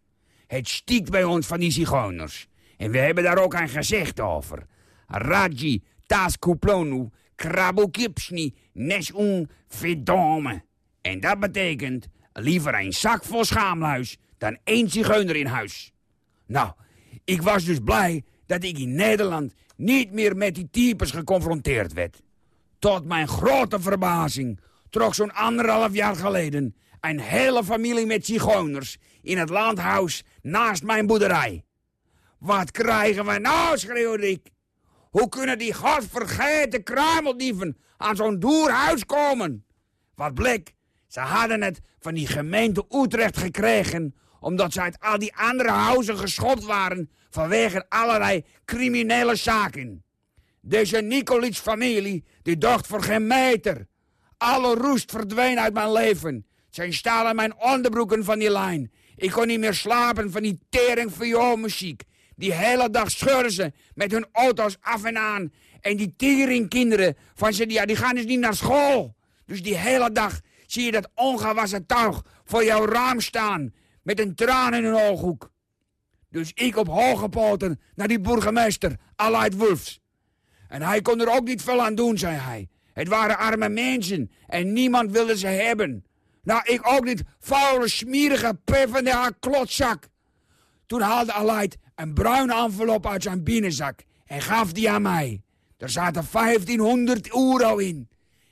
Speaker 3: Het stiekt bij ons van die zigeuners. En we hebben daar ook een gezegd over. Raji tas kuplonu krabukipsni nes un. En dat betekent liever een zak vol schaamluis dan één zigeuner in huis. Nou, ik was dus blij dat ik in Nederland niet meer met die types geconfronteerd werd. Tot mijn grote verbazing trok zo'n anderhalf jaar geleden... een hele familie met zigeuners in het landhuis naast mijn boerderij. Wat krijgen we nou, schreeuwde ik. Hoe kunnen die godvergeten kruimeldieven aan zo'n doerhuis komen? Wat bleek, ze hadden het van die gemeente Utrecht gekregen... omdat ze uit al die andere huizen geschopt waren... vanwege allerlei criminele zaken. Deze Nicolits-familie, die dacht voor geen meter. Alle roest verdween uit mijn leven. Zijn stalen mijn onderbroeken van die lijn. Ik kon niet meer slapen van die tering muziek. Die hele dag scheuren ze met hun auto's af en aan. En die teringkinderen van ze, ja, die gaan dus niet naar school. Dus die hele dag zie je dat ongewassen tuig voor jouw raam staan. Met een traan in hun ooghoek. Dus ik op hoge poten naar die burgemeester, Aleid Wolfs. En hij kon er ook niet veel aan doen, zei hij. Het waren arme mensen en niemand wilde ze hebben. Nou, ik ook niet, vuile, smerige, PvdA klotzak. Toen haalde Aleid een bruine envelop uit zijn binnenzak en gaf die aan mij. Er zaten 1500 euro in.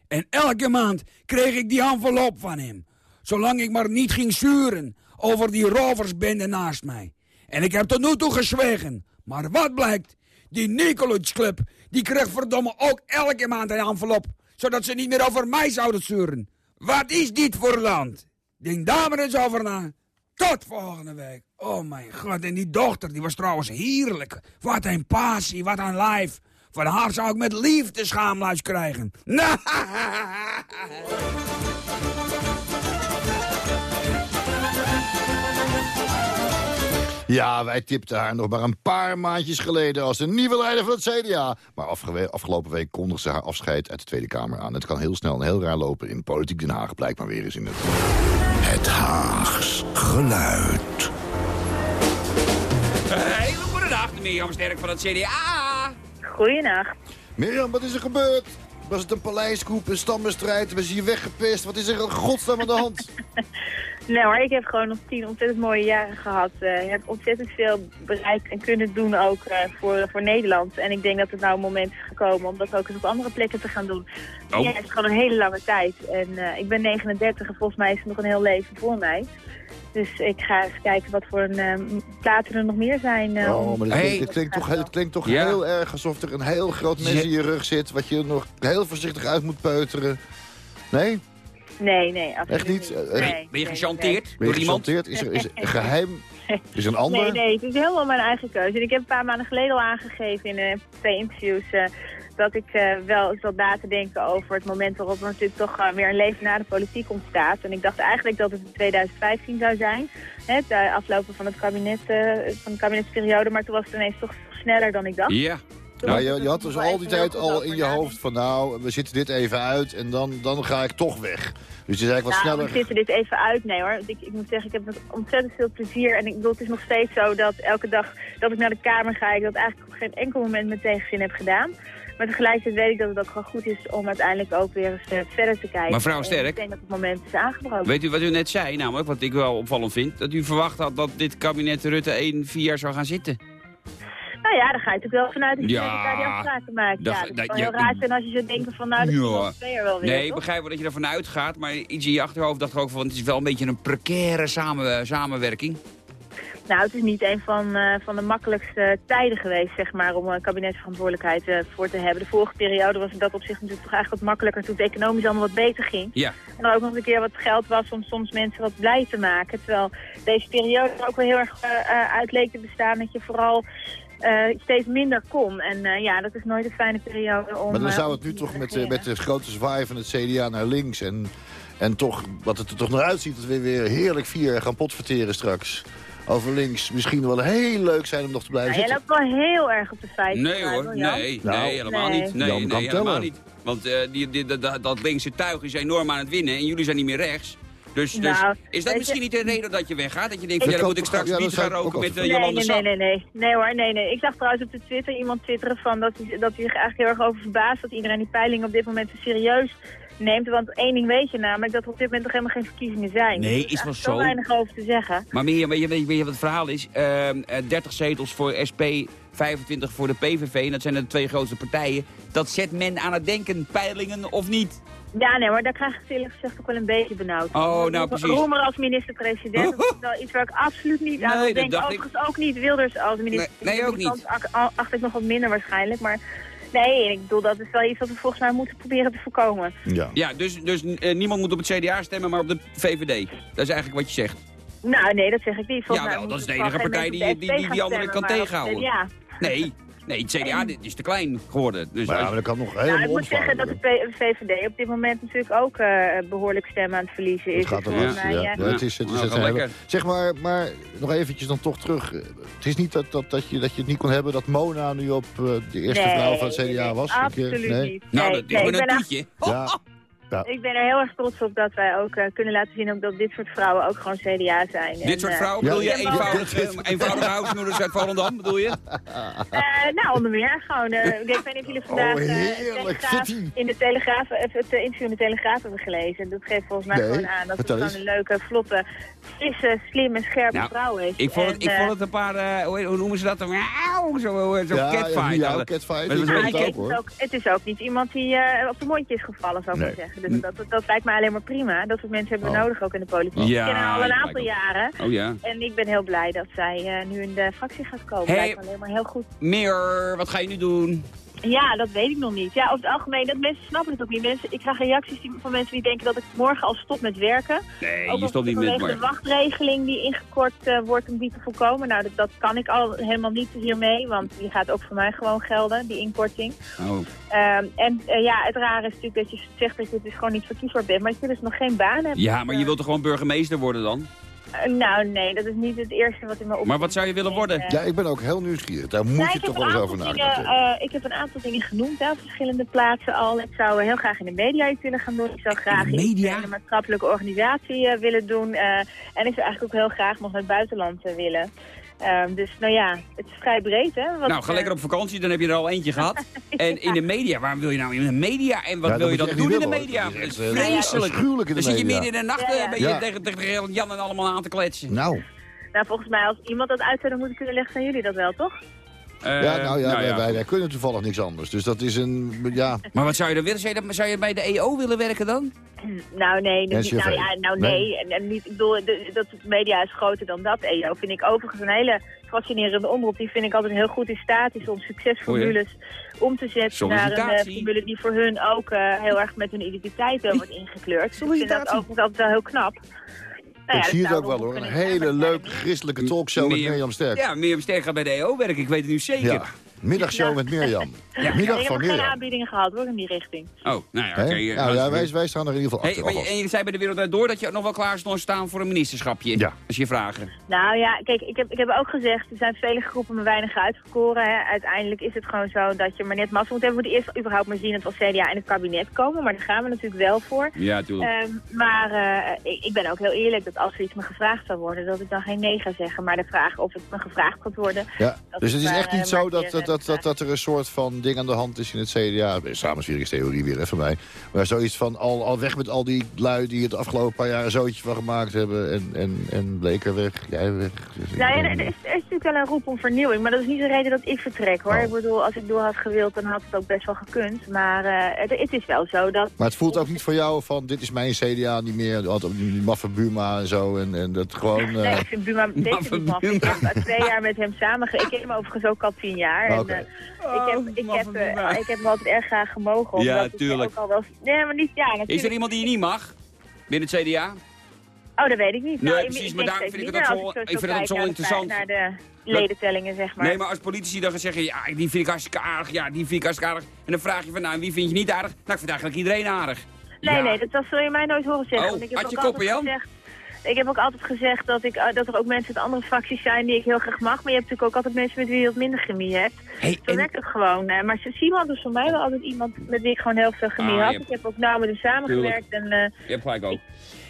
Speaker 3: En elke maand kreeg ik die envelop van hem. Zolang ik maar niet ging zuren over die roversbende naast mij. En ik heb tot nu toe gezwegen. Maar wat blijkt? Die Nicolits Club, die kreeg verdomme ook elke maand een envelop. Zodat ze niet meer over mij zouden zuren. Wat is dit voor land? Denk daar maar eens over na. Tot volgende week. Oh mijn god, en die dochter, die was trouwens heerlijk. Wat een passie, wat een lijf. Van haar zou ik met liefde schaamluis krijgen.
Speaker 4: Ja, wij tipten haar nog maar een paar maandjes geleden als de nieuwe leider van het CDA. Maar afgelopen week kondigde ze haar afscheid uit de Tweede Kamer aan. Het kan heel snel en heel raar lopen in Politiek Den Haag. Blijkt maar weer eens in het...
Speaker 2: Het Haags geluid.
Speaker 3: Hele goede dag, Mirjam Sterk van het CDA.
Speaker 7: Goeienacht.
Speaker 4: Mirjam, wat is er gebeurd? Was het een paleiskoep, een stammenstrijd? Was je weggepest? Wat is er in godsnaam aan de hand?
Speaker 7: Nee hoor, ik heb gewoon nog tien ontzettend mooie jaren gehad. Eh, ik heb ontzettend veel bereikt en kunnen doen ook eh, voor, voor Nederland. En ik denk dat het nou een moment is gekomen om dat ook eens op andere plekken te gaan doen.
Speaker 3: Oh.
Speaker 7: Ja, het is gewoon een hele lange tijd. En eh, ik ben 39 en volgens mij is er nog een heel leven voor mij. Dus ik ga eens kijken wat voor een, platen er nog meer zijn.
Speaker 4: Oh, maar dit,
Speaker 3: Hey.
Speaker 4: klinkt, dit klinkt toch, het klinkt toch
Speaker 3: Ja.
Speaker 4: heel erg alsof er een heel groot mes in je rug zit... wat je nog heel voorzichtig uit moet peuteren. Nee?
Speaker 7: Nee, nee, absoluut
Speaker 4: Echt niet?
Speaker 7: niet.
Speaker 4: Eh,
Speaker 7: Nee,
Speaker 3: Ben je
Speaker 7: nee, nee.
Speaker 3: gechanteerd
Speaker 4: Ben je
Speaker 3: door iemand?
Speaker 4: gechanteerd? Is er, is er een geheim? Is er een ander?
Speaker 7: Nee, nee, het is helemaal mijn eigen keuze. En ik heb een paar maanden geleden al aangegeven in eh, twee interviews... eh, dat ik eh, wel wat na te denken over het moment waarop er natuurlijk toch eh, weer een leven na de politiek ontstaat. En ik dacht eigenlijk dat het in 2015 zou zijn, hè, de aflopen van, het kabinet, eh, van de kabinetsperiode. Maar toen was het ineens toch sneller dan ik dacht.
Speaker 3: Ja.
Speaker 4: Nou, je, had dus al die tijd al in je hoofd van... nou, we zitten dit even uit en dan, dan ga ik toch weg. Dus je is eigenlijk wat
Speaker 7: Nou,
Speaker 4: sneller...
Speaker 7: we zitten dit even uit. Nee hoor. Ik, ik moet zeggen, ik heb met ontzettend veel plezier. En ik bedoel, het is nog steeds zo dat elke dag dat ik naar de Kamer ga... ik dat eigenlijk op geen enkel moment met tegenzin heb gedaan. Maar tegelijkertijd weet ik dat het ook gewoon goed is om uiteindelijk ook weer eens eh, verder te kijken.
Speaker 3: Maar mevrouw
Speaker 7: En
Speaker 3: Sterk?
Speaker 7: Ik denk dat het moment is aangebroken.
Speaker 3: Weet u wat u net zei, namelijk, wat ik wel opvallend vind? Dat u verwacht had dat dit kabinet Rutte 1 vier jaar zou gaan zitten.
Speaker 7: Nou ja, dan ga je natuurlijk wel vanuit dat je elkaar die afspraken maakt.
Speaker 3: dat-
Speaker 7: Ja, dat is wel heel raar zijn als je zou denken van nou, dat is
Speaker 3: Ja.
Speaker 7: jaar wel weer,
Speaker 3: Nee, ik begrijp wel dat je ervan uitgaat, maar iets in je achterhoofd dacht ik ook van... het is wel een beetje een precaire samen, samenwerking.
Speaker 7: Nou, het is niet een van, eh, van de makkelijkste tijden geweest, zeg maar, om een kabinetsverantwoordelijkheid eh, voor te hebben. De vorige periode was in dat opzicht natuurlijk toch eigenlijk wat makkelijker toen het economisch allemaal wat beter ging.
Speaker 3: Ja.
Speaker 7: En er ook nog een keer wat geld was om soms mensen wat blij te maken. Terwijl deze periode er ook wel heel erg eh, eh, uit leek te bestaan dat je vooral eh, steeds minder kon. En eh, ja, dat is nooit een fijne periode om...
Speaker 4: Maar dan
Speaker 7: eh,
Speaker 4: zou het nu toch met, eh, met de grote zwaai van het CDA naar links... en, en toch, wat het er toch naar uitziet... dat we weer heerlijk vier gaan potverteren straks... over links misschien wel heel leuk zijn om nog te blijven
Speaker 7: Nou, jij
Speaker 4: zitten.
Speaker 7: loopt wel heel erg op de feiten.
Speaker 3: Nee hoor, nee,
Speaker 4: Nou,
Speaker 3: nee, helemaal
Speaker 7: nee.
Speaker 3: niet. Nee,
Speaker 4: Jan
Speaker 3: nee,
Speaker 4: kan
Speaker 3: helemaal niet. Want eh, die, die, dat- dat, dat linkse tuig is enorm aan het winnen en jullie zijn niet meer rechts. Dus, dus
Speaker 7: Nou,
Speaker 3: is dat misschien
Speaker 7: je-
Speaker 3: niet de reden dat je weggaat? Dat je denkt,
Speaker 4: Dat
Speaker 3: ja, dan moet ik straks
Speaker 4: ja,
Speaker 3: niet gaan roken met uh,
Speaker 7: Nee,
Speaker 3: Jolande
Speaker 7: nee, nee, nee, nee. Nee hoor, nee, nee. Ik zag trouwens op de Twitter iemand twitteren van dat hij, dat hij zich eigenlijk heel erg over verbaast dat iedereen die peiling op dit moment zo serieus neemt. Want één ding weet je namelijk, dat er op dit moment nog helemaal geen verkiezingen zijn.
Speaker 3: Nee,
Speaker 7: Dus er
Speaker 3: is wel zo.
Speaker 7: weinig over te zeggen.
Speaker 3: Maar meer, weet je, weet je, weet je wat het verhaal is? Ehm, eh, 30 zetels voor SP, 25 voor de PVV. En dat zijn de twee grootste partijen. Dat zet men aan het denken, peilingen of niet.
Speaker 7: Ja, nee, maar daar krijg ik het eerlijk gezegd ook wel een beetje benauwd.
Speaker 3: Oh, nou, precies.
Speaker 7: Roemer als minister-president, dat is wel iets waar ik absoluut niet aan
Speaker 3: Nee,
Speaker 7: wil
Speaker 3: dat
Speaker 7: denken.
Speaker 3: dacht ik.
Speaker 7: Overigens ook niet Wilders als minister.
Speaker 3: Nee, nee, ook niet.
Speaker 7: Acht ik nog wat minder waarschijnlijk, maar... Nee, ik bedoel, dat is wel iets wat we volgens mij moeten proberen te voorkomen.
Speaker 4: Ja.
Speaker 3: Ja, dus, dus eh, niemand moet op het CDA stemmen, maar op de VVD. Dat is eigenlijk wat je zegt.
Speaker 7: Nou, nee, dat zeg ik niet. Volgens
Speaker 3: Jawel,
Speaker 7: mij
Speaker 3: dat is de enige partij die- die- die die kan tegenhouden.
Speaker 7: het
Speaker 3: Nee, nee, het CDA dit is te klein geworden. Dus
Speaker 4: Maar ja, maar dat kan nog
Speaker 7: CDA. Nou,
Speaker 4: helemaal
Speaker 7: ik moet zeggen dat de VVD op dit moment natuurlijk ook eh, behoorlijk stemmen aan het verliezen is.
Speaker 4: Het gaat
Speaker 7: Dus
Speaker 4: er wel. Ja.
Speaker 7: eh,
Speaker 4: Ja, het is, het is,
Speaker 3: Nou,
Speaker 4: het. Zeg maar, maar nog eventjes dan toch terug. Het is niet dat, dat, dat, je, dat je het niet kon hebben dat Mona nu op eh, de eerste
Speaker 7: nee,
Speaker 4: vrouw van het CDA
Speaker 7: nee,
Speaker 4: was. Keer-
Speaker 7: Absoluut
Speaker 4: nee?
Speaker 7: niet.
Speaker 3: nou,
Speaker 7: Nee,
Speaker 3: dat is
Speaker 7: nee,
Speaker 3: een
Speaker 7: ben
Speaker 3: toetje.
Speaker 4: Ja,
Speaker 7: Ik ben er heel erg trots op dat wij ook eh, kunnen laten zien ook dat dit soort vrouwen ook gewoon CDA zijn. En,
Speaker 3: Dit soort
Speaker 7: eh,
Speaker 3: vrouwen,
Speaker 4: Ja,
Speaker 3: bedoel je
Speaker 4: ja,
Speaker 3: eenvoudige, eh, eenvoudige huismoeders uit Volendam, bedoel je?
Speaker 7: eh, nou, onder meer gewoon. eh, ik weet niet of jullie vandaag
Speaker 4: Oh,
Speaker 7: eh, in de Telegraaf, het interview in de Telegraaf hebben gelezen. Dat geeft volgens mij
Speaker 4: Nee,
Speaker 7: gewoon aan dat het gewoon een leuke, vlotte, frisse, slimme, scherpe
Speaker 3: Nou,
Speaker 7: vrouw is.
Speaker 3: Ik vond, het, ik vond het een paar, eh, hoe, hoe noemen ze dat? dan? Auw, Zo, zo
Speaker 4: ja,
Speaker 3: catfight.
Speaker 4: ja, catfight. Het
Speaker 7: is ook, het is ook niet iemand die eh, op de mondje is gevallen, zou ik
Speaker 4: Nee.
Speaker 7: maar Dus dat, dat, lijkt me alleen maar prima. Dat soort mensen hebben we
Speaker 4: Oh.
Speaker 7: nodig ook in de politiek.
Speaker 3: Ja,
Speaker 7: ik ken haar al een aantal jaren.
Speaker 3: Oh ja.
Speaker 7: En ik ben heel blij dat zij eh, nu in de fractie gaat komen.
Speaker 3: Hey.
Speaker 7: Lijkt me alleen maar heel goed.
Speaker 3: Meer, wat ga je nu doen?
Speaker 7: Ja, dat weet ik nog niet. Ja, over het algemeen, dat mensen snappen het ook niet. Mensen, ik krijg reacties die, van mensen die denken dat ik morgen al stop met werken.
Speaker 3: Nee,
Speaker 7: Ook
Speaker 3: je stopt niet met
Speaker 7: vanwege de wachtregeling die ingekort eh, wordt om die te voorkomen. Nou, dat, dat kan ik al helemaal niet hiermee, want die gaat ook voor mij gewoon gelden, die inkorting.
Speaker 3: Oh.
Speaker 7: Ehm, en eh, ja, het rare is natuurlijk dat je zegt dat je dus gewoon niet verkiesbaar bent, maar dat je dus nog geen baan hebt.
Speaker 3: Ja, maar je wilt toch gewoon burgemeester worden dan?
Speaker 7: Eh, nou, nee, dat is niet het eerste wat in me opkomt.
Speaker 3: Maar wat zou je willen worden?
Speaker 7: Eh,
Speaker 4: Ja, ik ben ook heel nieuwsgierig. Daar moet
Speaker 7: nou,
Speaker 4: je toch wel eens
Speaker 7: een
Speaker 4: over hebben.
Speaker 7: eh, Ik heb een aantal dingen genoemd hè, op verschillende plaatsen al. Ik zou heel graag in de media iets willen gaan doen. Ik zou graag
Speaker 3: In media?
Speaker 7: in een maatschappelijke organisatie willen doen. eh, en ik zou eigenlijk ook heel graag nog naar het buitenland willen. Ehm, dus nou ja, het is vrij breed, hè? Wat,
Speaker 3: nou, ga lekker op vakantie, dan heb je er al eentje gehad. En in de media, waarom wil je nou in de media? En wat
Speaker 4: Ja,
Speaker 3: wil je dan
Speaker 4: moet
Speaker 3: doen in de media? Dat
Speaker 4: hoor.
Speaker 3: is
Speaker 4: eh,
Speaker 3: vreselijk.
Speaker 4: afschuwelijk in de
Speaker 3: Dan zit je
Speaker 4: media.
Speaker 3: midden in de nacht
Speaker 7: Ja, ja.
Speaker 3: eh, ben je
Speaker 4: Ja.
Speaker 3: tegen, tegen Jan en allemaal aan te kletsen.
Speaker 4: Nou,
Speaker 7: Nou, volgens mij als iemand dat uit zou moeten kunnen leggen, zijn jullie dat wel, toch?
Speaker 3: Eh,
Speaker 4: ja, nou ja, wij, wij, wij kunnen toevallig niks anders. Dus dat is een, ja...
Speaker 3: Maar wat zou je dan willen? Zou je, zou je bij de EO willen werken dan?
Speaker 7: Nou, nee, niet, nou, ja, nou
Speaker 4: Nee.
Speaker 7: nee. En, en niet, ik bedoel, de, dat media is groter dan dat. EO vind ik overigens een hele fascinerende omroep. Die vind ik altijd heel goed in staat is om succesformules om te zetten naar een eh, formule die voor hun ook eh, heel erg met hun identiteit eh, wordt ingekleurd. Ik vind dat overigens altijd wel heel knap. Nou
Speaker 4: ik zie het ook wel hoor. Een hele leuke christelijke talkshow met Mirjam Sterk.
Speaker 3: Ja, Mirjam Sterk gaat bij de EO werken, ik weet het nu zeker.
Speaker 4: Ja, middagshow met Mirjam.
Speaker 3: Ja.
Speaker 4: Middag
Speaker 7: Ik heb
Speaker 4: van Mirjam.
Speaker 7: aanbiedingen gehad hoor, in die richting.
Speaker 3: Oh, nou ja, oké. eh,
Speaker 4: nou ja, wij, wij staan er in ieder geval
Speaker 3: Hey,
Speaker 4: achter.
Speaker 3: maar je, en je zei bij de Wereld Door dat je ook nog wel klaar stond staan voor een ministerschapje.
Speaker 4: Ja.
Speaker 3: Als je vragen.
Speaker 7: Nou ja, kijk, ik heb, ik heb ook gezegd, er zijn vele groepen maar weinig uitverkoren. Hè. Uiteindelijk is het gewoon zo dat je maar net massa moet hebben. We moeten eerst überhaupt maar zien dat we als CDA in het kabinet komen. Maar daar gaan we natuurlijk wel voor.
Speaker 3: Ja, tuurlijk.
Speaker 7: Ehm, maar eh, ik, ik ben ook heel eerlijk dat als er iets me gevraagd zou worden, dat ik dan geen nee ga zeggen. Maar de vraag of het me gevraagd gaat worden.
Speaker 4: Ja,
Speaker 7: dat
Speaker 4: dus het is echt
Speaker 7: waar,
Speaker 4: niet
Speaker 7: eh,
Speaker 4: zo dat, dat, dat,
Speaker 7: eh,
Speaker 4: dat, er een soort van ding aan de hand is in het CDA. Samensweringstheorie weer even mij. Maar zoiets van al, al weg met al die lui die het afgelopen paar jaar een zootje van gemaakt hebben. En, en, en Bleker weg, jij weg. Dus
Speaker 7: Nou ja, er is, er is natuurlijk wel een roep om vernieuwing, maar dat is niet de reden dat ik vertrek hoor.
Speaker 4: Oh.
Speaker 7: Ik bedoel, als ik door had gewild, dan had het ook best wel gekund. Maar eh, het, het is wel zo dat...
Speaker 4: Maar het voelt ook niet voor jou van dit is mijn CDA niet meer. Die, die maffe Buma en zo. En, en dat gewoon... eh,
Speaker 7: Nee, ik vind Buma zeker
Speaker 3: Maffe
Speaker 7: niet maf. Ik
Speaker 3: Buma.
Speaker 7: heb uh, twee jaar met hem samen... Ik ken hem overigens ook al tien jaar. En,
Speaker 4: Oké.
Speaker 7: eh, ik, heb, ik, heb, eh, ik heb hem altijd erg graag gemogen.
Speaker 3: Ja,
Speaker 7: omdat ik
Speaker 3: tuurlijk.
Speaker 7: Ook al wel, nee, maar niet... Ja, natuurlijk.
Speaker 3: Is er iemand die je niet mag? Binnen het CDA?
Speaker 7: Oh, dat weet ik niet.
Speaker 3: Nee,
Speaker 7: Nou,
Speaker 3: precies,
Speaker 7: ik
Speaker 3: maar daarom
Speaker 7: zeker
Speaker 3: vind ik ook
Speaker 7: Nou,
Speaker 3: zo- ik vind zo
Speaker 7: kijk
Speaker 3: interessant.
Speaker 7: Naar de, ledentellingen, zeg maar.
Speaker 3: Nee, maar als politici dan gaan zeggen, ja, die vind ik hartstikke aardig, ja, die vind ik hartstikke aardig. En dan vraag je van, nou, wie vind je niet aardig? Nou, ik vind eigenlijk iedereen aardig.
Speaker 7: Nee,
Speaker 3: Ja.
Speaker 7: nee, dat, dat zul je mij nooit horen zeggen.
Speaker 3: Oh,
Speaker 7: want ik heb
Speaker 3: had je koppen, Jan?
Speaker 7: gezegd, Ik heb ook altijd gezegd dat, ik, eh, dat er ook mensen uit andere fracties zijn die ik heel graag mag. Maar je hebt natuurlijk ook altijd mensen met wie je wat minder chemie hebt.
Speaker 3: Hey,
Speaker 7: Zo
Speaker 3: en-
Speaker 7: werkt het gewoon. eh, maar Simon is voor mij wel altijd iemand met wie ik gewoon heel veel chemie
Speaker 3: Ah,
Speaker 7: had.
Speaker 3: hebt-
Speaker 7: Ik heb ook nauw met hem samengewerkt. En, eh,
Speaker 3: Je hebt gelijk ook.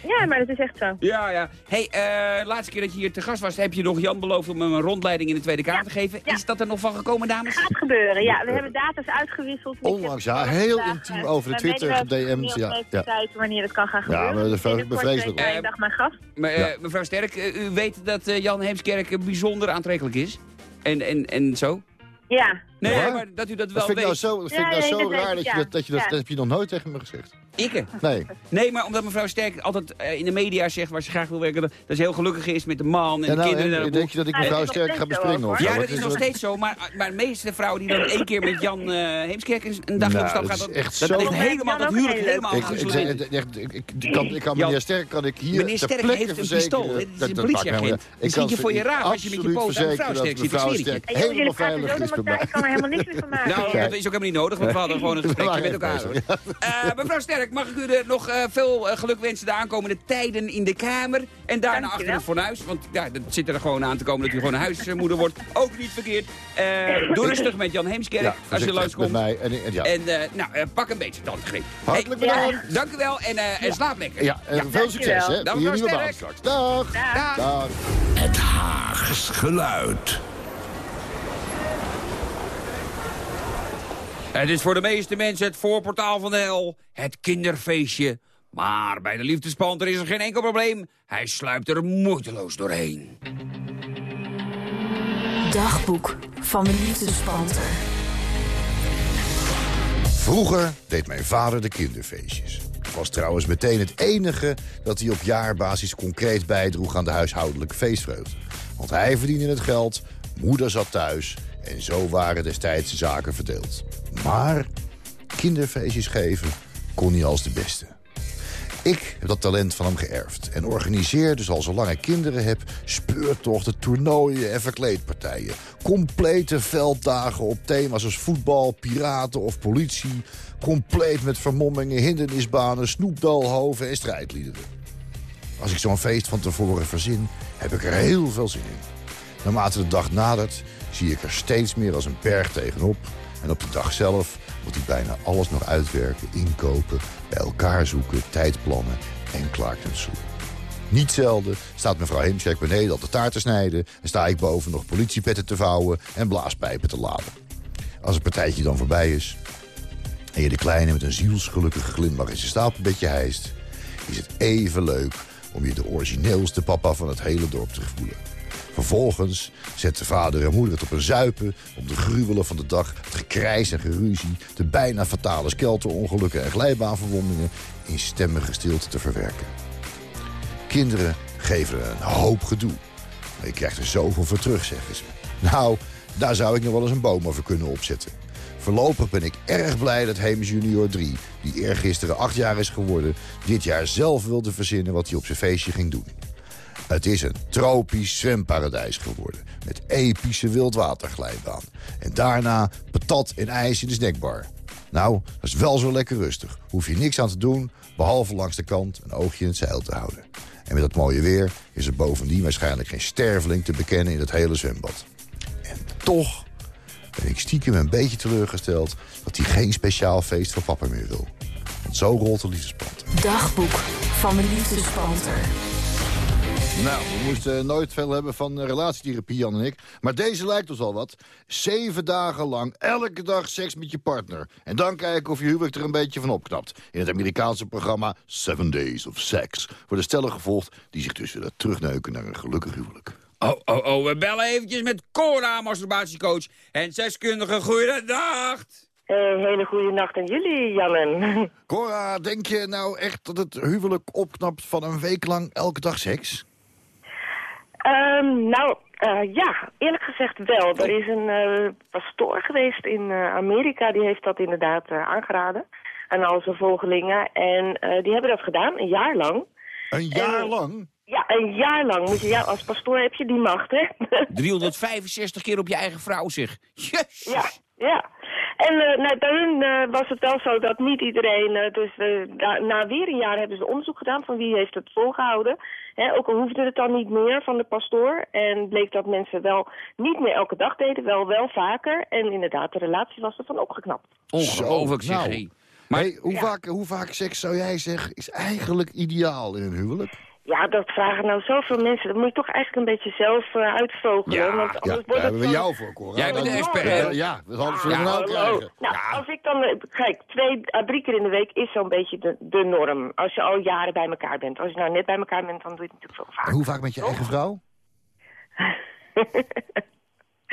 Speaker 7: Ja, maar dat is echt zo.
Speaker 3: Ja, ja. hey, eh, laatste keer dat je hier te gast was, heb je nog Jan beloofd om hem een rondleiding in de Tweede Kamer te geven.
Speaker 7: ja.
Speaker 3: Is dat er nog van gekomen, dames?
Speaker 7: Gaat gebeuren, ja. We hebben data's uitgewisseld.
Speaker 4: Onlangs, ja, heel
Speaker 7: vandaag,
Speaker 4: intiem
Speaker 7: eh,
Speaker 4: over de Twitter
Speaker 7: van
Speaker 4: ja, ja.
Speaker 7: kijken wanneer het kan gaan
Speaker 4: Ja,
Speaker 7: gebeuren.
Speaker 4: maar dat
Speaker 7: Dus
Speaker 4: verheug ik
Speaker 7: eh, dag mijn gast.
Speaker 3: Maar, eh,
Speaker 4: Ja.
Speaker 3: Mevrouw Sterk, eh, u weet dat eh, Jan Heemskerk eh, bijzonder aantrekkelijk is? En, en, en zo?
Speaker 7: Ja.
Speaker 3: Nee,
Speaker 4: Ja?
Speaker 3: maar dat u dat wel
Speaker 4: Dat vind ik nou
Speaker 3: weet.
Speaker 4: zo, dat vind
Speaker 7: Ja,
Speaker 4: ik nou
Speaker 7: nee,
Speaker 4: zo
Speaker 7: dat
Speaker 4: raar
Speaker 7: ik,
Speaker 4: dat je dat, dat, je dat,
Speaker 7: Ja.
Speaker 4: dat heb je nog nooit tegen me gezegd.
Speaker 3: Ik?
Speaker 4: Nee.
Speaker 3: Nee, maar omdat mevrouw Sterk altijd eh, in de media zegt waar ze graag wil werken... dat, ze heel gelukkig is met de man en
Speaker 4: Ja,
Speaker 3: de
Speaker 4: nou,
Speaker 3: kinderen.
Speaker 4: en,
Speaker 3: en
Speaker 4: denk je dat ik mevrouw Sterk ga bespringen
Speaker 7: ook,
Speaker 4: of?
Speaker 3: Ja, dat is nog steeds zo. Maar, maar de meeste vrouwen die dan één keer met Jan eh Heemskerk een een dag
Speaker 4: Nou,
Speaker 3: op stap
Speaker 4: is
Speaker 3: dat,
Speaker 4: echt
Speaker 3: dat
Speaker 4: zo-
Speaker 3: ligt helemaal, dat huwelijk helemaal
Speaker 4: Ik, ik,
Speaker 3: geïsoleerd.
Speaker 4: zeg- echt, ik, ik, ik kan, ik meneer Sterk kan ik hier
Speaker 3: Meneer
Speaker 4: ter
Speaker 3: Sterk
Speaker 4: plekke
Speaker 3: heeft een pistool. Dit is
Speaker 4: dat-
Speaker 3: een politieagent. je
Speaker 4: Ik
Speaker 3: voor je raar als je met je poot aan mevrouw Sterk
Speaker 4: dat
Speaker 3: zit,
Speaker 4: mevrouw
Speaker 3: ik.
Speaker 4: Sterk helemaal
Speaker 7: zo
Speaker 4: veilig is bij
Speaker 7: elkaar.
Speaker 4: mij.
Speaker 7: Helemaal niks meer van maken.
Speaker 3: Nou,
Speaker 4: Ja.
Speaker 3: dat is ook helemaal niet nodig, want we hadden gewoon een gesprekje met elkaar. Eh, mevrouw Sterk, mag ik u er nog eh, veel eh, geluk wensen de aankomende tijden in de Kamer. En daarna
Speaker 7: Dankjewel.
Speaker 3: achter het fornuis, want ja, dat zit er gewoon aan te komen dat u gewoon een huismoeder wordt. Ook niet verkeerd. Eh, doe rustig met Jan Heemskerk
Speaker 4: Ja,
Speaker 3: als je langskomt.
Speaker 4: met mij. En, en, ja.
Speaker 3: En eh, nou, pak een beetje tandgreep.
Speaker 4: Hartelijk
Speaker 3: Hey,
Speaker 4: bedankt.
Speaker 3: Dank u wel en, eh, en slaap lekker.
Speaker 4: Ja, en veel succes hè.
Speaker 3: Mevrouw Sterk.
Speaker 4: Dag.
Speaker 3: Dag.
Speaker 2: Het Haags geluid.
Speaker 3: Het is voor de meeste mensen het voorportaal van de hel, het kinderfeestje. Maar bij de liefdespanter is er geen enkel probleem. Hij sluipt er moeiteloos doorheen.
Speaker 8: Dagboek van de liefdespanter.
Speaker 4: Vroeger deed mijn vader de kinderfeestjes. Was trouwens meteen het enige dat hij op jaarbasis concreet bijdroeg aan de huishoudelijke feestvreugde. Want hij verdiende het geld, moeder zat thuis en zo waren destijds de zaken verdeeld. Maar kinderfeestjes geven kon hij als de beste. Ik heb dat talent van hem geërfd en organiseer dus al zolang ik kinderen heb... speurtochten, toernooien en verkleedpartijen. Complete velddagen op thema's als voetbal, piraten of politie. Compleet met vermommingen, hindernisbanen, snoepdalhoven en strijdliederen. Als ik zo'n feest van tevoren verzin, heb ik er heel veel zin in. Naarmate de dag nadert, zie ik er steeds meer als een berg tegenop. En op de dag zelf moet ik bijna alles nog uitwerken, inkopen, bij elkaar zoeken, tijdplannen en klaarknutselen. Niet zelden staat mevrouw Heemskerk beneden al de taart te snijden... en sta ik boven nog politiepetten te vouwen en blaaspijpen te laden. Als het partijtje dan voorbij is... en je de kleine met een zielsgelukkige glimlach in zijn stapelbedje hijst... is het even leuk om je de origineelste papa van het hele dorp te voelen. Vervolgens zetten vader en moeder het op een zuipen... om de gruwelen van de dag, het gekrijs en geruzie... de bijna fatale skelterongelukken en glijbaanverwondingen... in stemmige stilte te verwerken. Kinderen geven een hoop gedoe. Maar je krijgt er zoveel voor terug, zeggen ze. Nou, daar zou ik nog wel eens een boom over kunnen opzetten. Voorlopig ben ik erg blij dat Heems junior 3, die eergisteren acht jaar is geworden... dit jaar zelf wilde verzinnen wat hij op zijn feestje ging doen. Het is een tropisch zwemparadijs geworden. Met epische wildwaterglijbaan. En daarna patat en ijs in de snackbar. Nou, dat is wel zo lekker rustig. Hoef je niks aan te doen, behalve langs de kant een oogje in het zeil te houden. En met dat mooie weer is er bovendien waarschijnlijk geen sterveling te bekennen in het hele zwembad. En toch ben ik stiekem een beetje teleurgesteld... dat hij geen speciaal feest voor papa meer wil. Want zo rolt de liefdespanter.
Speaker 8: Dagboek van de liefdespanter.
Speaker 4: Nou, we moesten nooit veel hebben van eh, relatietherapie, Jan en ik. Maar deze lijkt ons al wat. Zeven dagen lang, elke dag seks met je partner. En dan kijken of je huwelijk er een beetje van opknapt. In het Amerikaanse programma Seven Days of Sex... worden stellen gevolgd die zich dus willen terugneuken naar een gelukkig huwelijk.
Speaker 3: Oh, oh, oh, we bellen eventjes met Cora, masturbatiecoach en zeskundige. Goeiedag.
Speaker 9: Eh, hele goede nacht aan jullie, Jannen.
Speaker 4: Cora, denk je nou echt dat het huwelijk opknapt van een week lang elke dag seks?
Speaker 9: Ehm, nou, eh, ja, eerlijk gezegd wel. Er is een eh, pastoor geweest in eh, Amerika, die heeft dat inderdaad aangeraden aan al zijn volgelingen. En die hebben dat gedaan, een jaar lang.
Speaker 4: Een jaar
Speaker 9: En-
Speaker 4: lang?
Speaker 9: Ja, een jaar lang. Moet je, ja, als pastoor heb je die macht, hè?
Speaker 3: 365 keer op je eigen vrouw, zeg. Yes.
Speaker 9: Ja, ja. En eh, nou, bij hun eh, was het wel zo dat niet iedereen... eh, dus na, na weer een jaar hebben ze onderzoek gedaan van wie heeft het volgehouden. Hè, ook al hoefde het dan niet meer van de pastoor. En bleek dat mensen wel niet meer elke dag deden, wel wel vaker. En inderdaad, de relatie was ervan opgeknapt.
Speaker 3: Ongelooflijk, zeg.
Speaker 4: nou.
Speaker 3: Maar
Speaker 4: hey, hoe, vaak, hoe vaak seks zou jij zeggen is eigenlijk ideaal in een huwelijk?
Speaker 9: Ja, dat vragen nou zoveel mensen. Dat moet je toch eigenlijk een beetje zelf eh, uitvogelen.
Speaker 3: Ja,
Speaker 9: want
Speaker 4: Ja,
Speaker 9: anders
Speaker 4: daar
Speaker 9: wordt het
Speaker 4: hebben we jou voor, Cora.
Speaker 3: Jij bent de
Speaker 4: Dan-
Speaker 3: expert,
Speaker 4: Ja? Ja, dat hadden we
Speaker 3: Ja,
Speaker 4: nou krijgen.
Speaker 9: Nou, als ik dan, eh, kijk, twee à drie keer in de week is zo'n beetje de, de norm. Als je al jaren bij elkaar bent. Als je nou net bij elkaar bent, dan doe je het natuurlijk veel
Speaker 4: En
Speaker 9: vaak.
Speaker 4: hoe vaak met je eigen vrouw?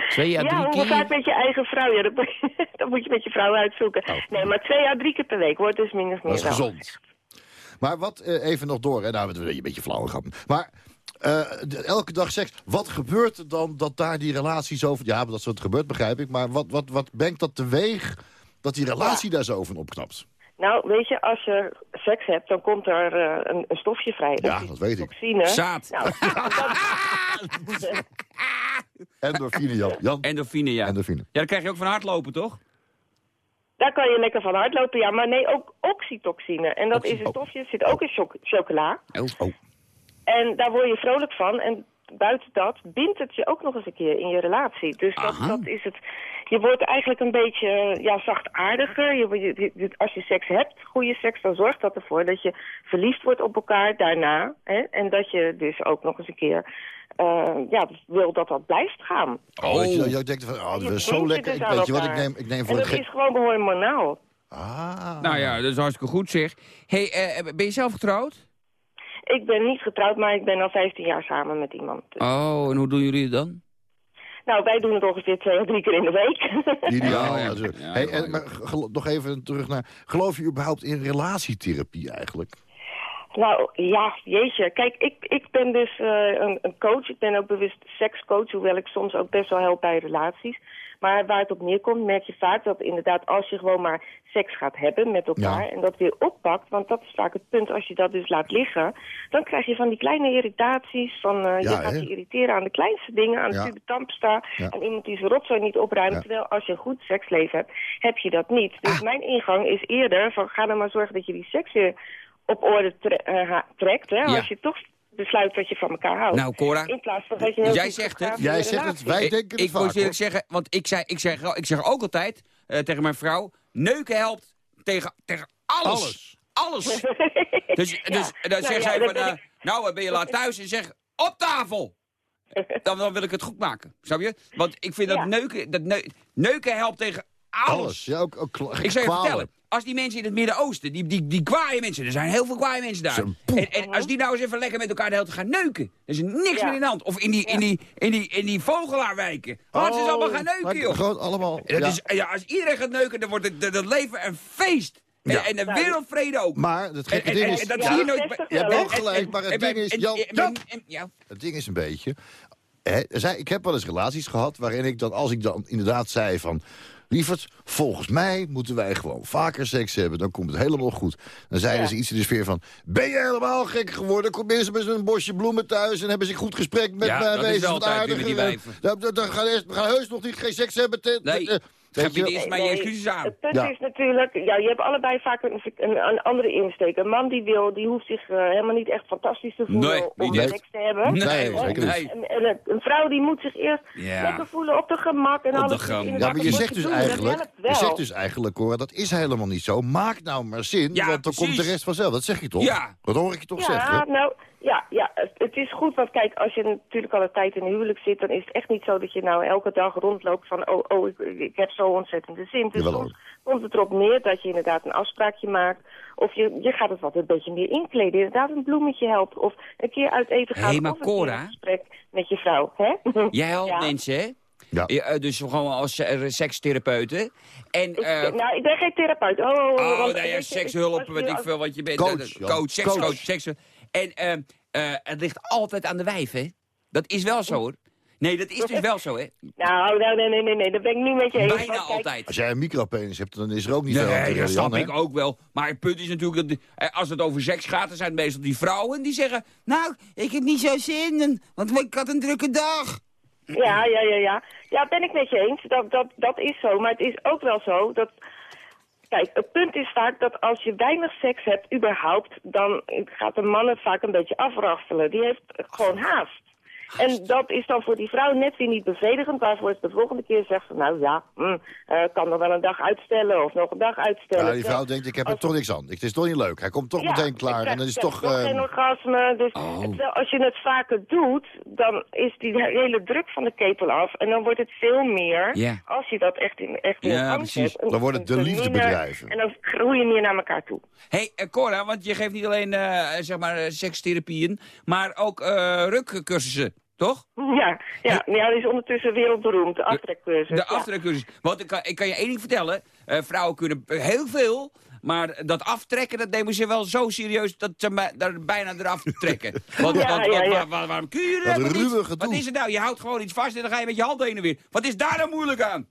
Speaker 3: twee à
Speaker 9: Ja,
Speaker 3: drie
Speaker 9: hoe
Speaker 3: keer.
Speaker 9: vaak met je eigen vrouw? Ja, dat, moet je- dat moet je met je vrouw uitzoeken. Nee, maar twee à drie keer per week wordt dus min of meer
Speaker 4: Oh. Dat is
Speaker 9: wel.
Speaker 4: gezond. Maar wat, eh, even nog door, hè? nou, het is een beetje flauwe grap. Maar eh, de- elke dag seks, wat gebeurt er dan dat daar die relatie zo... Ja, dat soort gebeurt, begrijp ik. Maar wat, wat, wat brengt dat teweeg dat die relatie daar zo van opknapt?
Speaker 9: Nou, weet je, als je seks hebt, dan komt er eh, een, een stofje vrij.
Speaker 4: Ja, dat weet ik.
Speaker 9: Toxine.
Speaker 3: Zaad.
Speaker 9: Nou, dat-
Speaker 4: Endorfine, Jan. Jan.
Speaker 3: Endorfine, ja.
Speaker 4: Endorfine.
Speaker 3: Ja, dan krijg je ook van hardlopen, toch?
Speaker 9: Daar kan je lekker van hardlopen, ja. Maar nee, ook oxytoxine. En dat
Speaker 3: Oxy-
Speaker 9: is een stofje, zit ook in choc- chocola.
Speaker 3: Oh.
Speaker 4: Oh.
Speaker 9: En daar word je vrolijk van. En buiten dat bindt het je ook nog eens een keer in je relatie. Dus dat,
Speaker 3: Aha.
Speaker 9: dat is het. Je wordt eigenlijk een beetje ja, zachtaardiger. Je, je, je- als je seks hebt, goede seks, dan zorgt dat ervoor dat je verliefd wordt op elkaar daarna. Hè? En dat je dus ook nog eens een keer eh, ja, wil dat dat blijft gaan.
Speaker 4: Oh, dat je, dat je denkt van, oh, dat is zo lekker.
Speaker 9: dus
Speaker 4: Ik, weet je wat, ik neem, ik neem
Speaker 9: En
Speaker 4: voor
Speaker 9: dat
Speaker 4: het gek...
Speaker 9: is gewoon hormonaal.
Speaker 4: Ah.
Speaker 3: Nou ja, dat is hartstikke goed, zeg. hey, eh, ben je zelf getrouwd?
Speaker 9: Ik ben niet getrouwd, maar ik ben al 15 jaar samen met iemand. Dus-
Speaker 3: Oh, en hoe doen jullie het dan?
Speaker 9: Nou, wij doen het ongeveer twee of drie keer in de week.
Speaker 4: Ideaal.
Speaker 3: Ja,
Speaker 4: zo. Hey, en, maar nog even terug naar... Geloof je überhaupt in relatietherapie eigenlijk?
Speaker 9: Nou, ja, jeetje. Kijk, ik, ik ben dus eh, een, een coach. Ik ben ook bewust sekscoach, hoewel ik soms ook best wel help bij relaties. Maar waar het op neerkomt, merk je vaak dat inderdaad als je gewoon maar seks gaat hebben met elkaar...
Speaker 4: Ja.
Speaker 9: en dat weer oppakt, want dat is vaak het punt als je dat dus laat liggen... dan krijg je van die kleine irritaties, van eh,
Speaker 4: Ja,
Speaker 9: je gaat je irriteren aan de kleinste dingen... aan
Speaker 4: Ja.
Speaker 9: de
Speaker 4: Ja.
Speaker 9: aan iemand die zijn rotzooi niet opruimt... Terwijl als je een goed seksleven hebt, heb je dat niet. Dus
Speaker 4: Ah.
Speaker 9: mijn ingang is eerder van ga dan maar zorgen dat je die seks weer op orde tre- eh, trekt. Hè? Als je toch besluit dat je van elkaar houdt.
Speaker 3: Nou, Cora,
Speaker 9: In plaats van dat je heel
Speaker 3: Jij zegt het.
Speaker 4: Jij zegt het, wij
Speaker 3: ik,
Speaker 4: denken
Speaker 3: ik moet eerlijk zeggen, want ik zeg, ik zeg, ik zeg ook altijd eh, tegen mijn vrouw... neuken helpt tegen, tegen alles.
Speaker 4: Alles.
Speaker 3: alles. Dus, dus dan
Speaker 9: Nou
Speaker 3: zegt
Speaker 9: ja,
Speaker 3: zij
Speaker 9: dat
Speaker 3: van,
Speaker 9: ben
Speaker 3: eh,
Speaker 9: ik-
Speaker 3: nou, ben je laat thuis en zeg, op tafel. Dan, dan wil ik het goed maken, snap je? Want ik vind dat
Speaker 9: Ja.
Speaker 3: neuken, dat neu- neuken helpt tegen alles.
Speaker 4: Alles. Ja, ook, ook
Speaker 3: Ik zou je vertellen, als die mensen in het Midden-Oosten, die, die, die kwaaie mensen, er zijn heel veel kwaaie mensen daar. En, en als die nou eens even lekker met elkaar de hele tijd gaan neuken, er is niks
Speaker 9: Ja.
Speaker 3: meer in de hand. Of in die, in die, in die, in die vogelaarwijken. Laten ze eens allemaal gaan neuken, joh.
Speaker 4: Gewoon allemaal.
Speaker 3: Dat
Speaker 4: ja.
Speaker 3: is, ja, als iedereen gaat neuken, dan wordt het, dat, dat leven een feest. En,
Speaker 4: Ja.
Speaker 3: en de wereldvrede ook.
Speaker 4: Maar het
Speaker 3: En-
Speaker 4: gekke
Speaker 3: en-
Speaker 4: ding
Speaker 3: en-
Speaker 4: is...
Speaker 3: en dat
Speaker 9: Ja,
Speaker 3: zie je
Speaker 9: dat
Speaker 3: nooit.
Speaker 4: Je hebt ook gelijk, maar het
Speaker 3: en-
Speaker 4: ding is...
Speaker 3: en-
Speaker 4: Jan,
Speaker 3: en-
Speaker 4: Jan,
Speaker 3: en- ja.
Speaker 4: Het ding is een beetje... Hè, er ik heb wel eens relaties gehad waarin ik dan, als ik dan inderdaad zei van... Lieverd, volgens mij moeten wij gewoon vaker seks hebben. Dan komt het helemaal goed. Dan zeiden
Speaker 9: Ja.
Speaker 4: ze iets in de sfeer van... Ben je helemaal gek geworden? Kom eens met een bosje bloemen thuis... en hebben ze een goed gesprek met
Speaker 3: Ja,
Speaker 4: mij.
Speaker 3: dat is altijd die
Speaker 4: En,
Speaker 3: wijven.
Speaker 4: Dan, dan, dan gaan, eerst, we gaan heus nog niet geen seks hebben. Te,
Speaker 3: Nee,
Speaker 4: te-
Speaker 3: Je eerst maar je
Speaker 9: Nee,
Speaker 3: excuses aan.
Speaker 9: Het punt
Speaker 4: Ja.
Speaker 9: is natuurlijk, ja, je hebt allebei vaak een, een, een andere insteek. Een man die wil, die hoeft zich eh, helemaal niet echt fantastisch te voelen
Speaker 3: Nee,
Speaker 9: om seks te hebben.
Speaker 3: Nee,
Speaker 4: Nee, zeker niet.
Speaker 3: nee.
Speaker 9: En, en een, een vrouw die moet zich eerst
Speaker 3: Ja.
Speaker 9: lekker voelen op de gemak en
Speaker 3: Op de
Speaker 9: alles.
Speaker 4: Ja, maar je zegt dus
Speaker 9: doen,
Speaker 4: eigenlijk, je zegt dus eigenlijk, Cora, dat is helemaal niet zo. Maak nou maar zin,
Speaker 3: Ja,
Speaker 4: want dan komt de rest vanzelf. Dat zeg je toch?
Speaker 3: Ja.
Speaker 4: Dat hoor ik je toch
Speaker 9: Ja,
Speaker 4: zeggen?
Speaker 9: nou, ja, ja, het, is goed, want kijk, als je natuurlijk al een tijd in een huwelijk zit, dan is het echt niet zo dat je nou elke dag rondloopt van, oh, oh, ik, ik heb zo ontzettende zin. Dus soms komt het erop neer dat je inderdaad een afspraakje maakt, of je, je gaat het wat een beetje meer inkleden, inderdaad een bloemetje helpt, of een keer uit eten gaan,
Speaker 3: Hé, maar
Speaker 9: of een
Speaker 3: Cora?
Speaker 9: een gesprek met je vrouw, hè?
Speaker 3: Jij helpt
Speaker 9: Ja.
Speaker 3: mensen, hè?
Speaker 4: Ja.
Speaker 3: Ja, eh, dus gewoon als eh, sekstherapeuten. En,
Speaker 9: Ik,
Speaker 3: eh
Speaker 9: nou, ik ben geen therapeut. Oh, oh,
Speaker 3: oh, nou ja, sekshulp, weet ik veel wat je bent.
Speaker 4: Coach,
Speaker 3: coach, sekscoach,
Speaker 4: Coach.
Speaker 3: seks. En eh, eh, het ligt altijd aan de wijf, hè? Dat is wel zo, hoor. Nee, dat is dus wel zo, hè?
Speaker 9: Nou, nou, nee, nee, nee, nee, daar ben ik niet met je eens.
Speaker 3: Bijna
Speaker 9: kijk,
Speaker 3: altijd.
Speaker 4: Als jij een micropenis hebt, dan is er ook niet veel aan te
Speaker 3: Nee, dat snap ik ook wel. Maar het punt is natuurlijk, dat eh, als het over seks gaat... dan zijn het meestal die vrouwen die zeggen... Nou, ik heb niet zo zin, want ik had een drukke dag.
Speaker 9: Ja, ja, ja, ja. Ja, ben ik met je eens. Dat, dat, dat is zo. Maar het is ook wel zo dat... Kijk, het punt is vaak dat als je weinig seks hebt, überhaupt... dan gaat de mannen vaak een beetje afraffelen. Die heeft gewoon haast. En dat is dan voor die vrouw net weer niet bevredigend... waarvoor ze de volgende keer zegt van... nou ja, hm, eh, kan nog wel een dag uitstellen of nog een dag uitstellen.
Speaker 4: Ja, die vrouw denkt, ik heb er
Speaker 9: als-
Speaker 4: toch niks aan. Het is toch niet leuk. Hij komt toch
Speaker 9: Ja,
Speaker 4: meteen klaar.
Speaker 9: krijg-
Speaker 4: En dan is
Speaker 9: ik
Speaker 4: het toch...
Speaker 9: krijg
Speaker 4: eh,
Speaker 9: geen orgasme. Dus
Speaker 3: Oh.
Speaker 9: terwijl als je het vaker doet, dan is die hele druk van de ketel af. En dan wordt het veel meer als je dat echt in, echt in
Speaker 3: Ja,
Speaker 9: angst
Speaker 3: precies.
Speaker 9: hebt.
Speaker 4: Dan worden het de
Speaker 9: en
Speaker 4: liefdebedrijven.
Speaker 9: En dan groei je meer naar elkaar toe.
Speaker 3: Hé, hey, Cora, want je geeft niet alleen eh, zeg maar, eh, sekstherapieën... maar ook eh rukcursussen, toch?
Speaker 9: Ja, ja, ja die is ondertussen wereldberoemd, de aftrekcursus.
Speaker 3: De
Speaker 9: ja.
Speaker 3: aftrekcursus. Want ik kan, ik kan je één ding vertellen. eh, vrouwen kunnen heel veel... Maar dat aftrekken, dat nemen ze wel zo serieus dat ze me daar bijna eraf trekken. Want,
Speaker 9: Ja,
Speaker 3: want,
Speaker 9: ja,
Speaker 3: want
Speaker 9: ja.
Speaker 3: waar- waar- waarom kun je
Speaker 4: Dat gedoe.
Speaker 3: Wat is het nou? Je houdt gewoon iets vast en dan ga je met je hand heen en weer. Wat is daar nou moeilijk aan?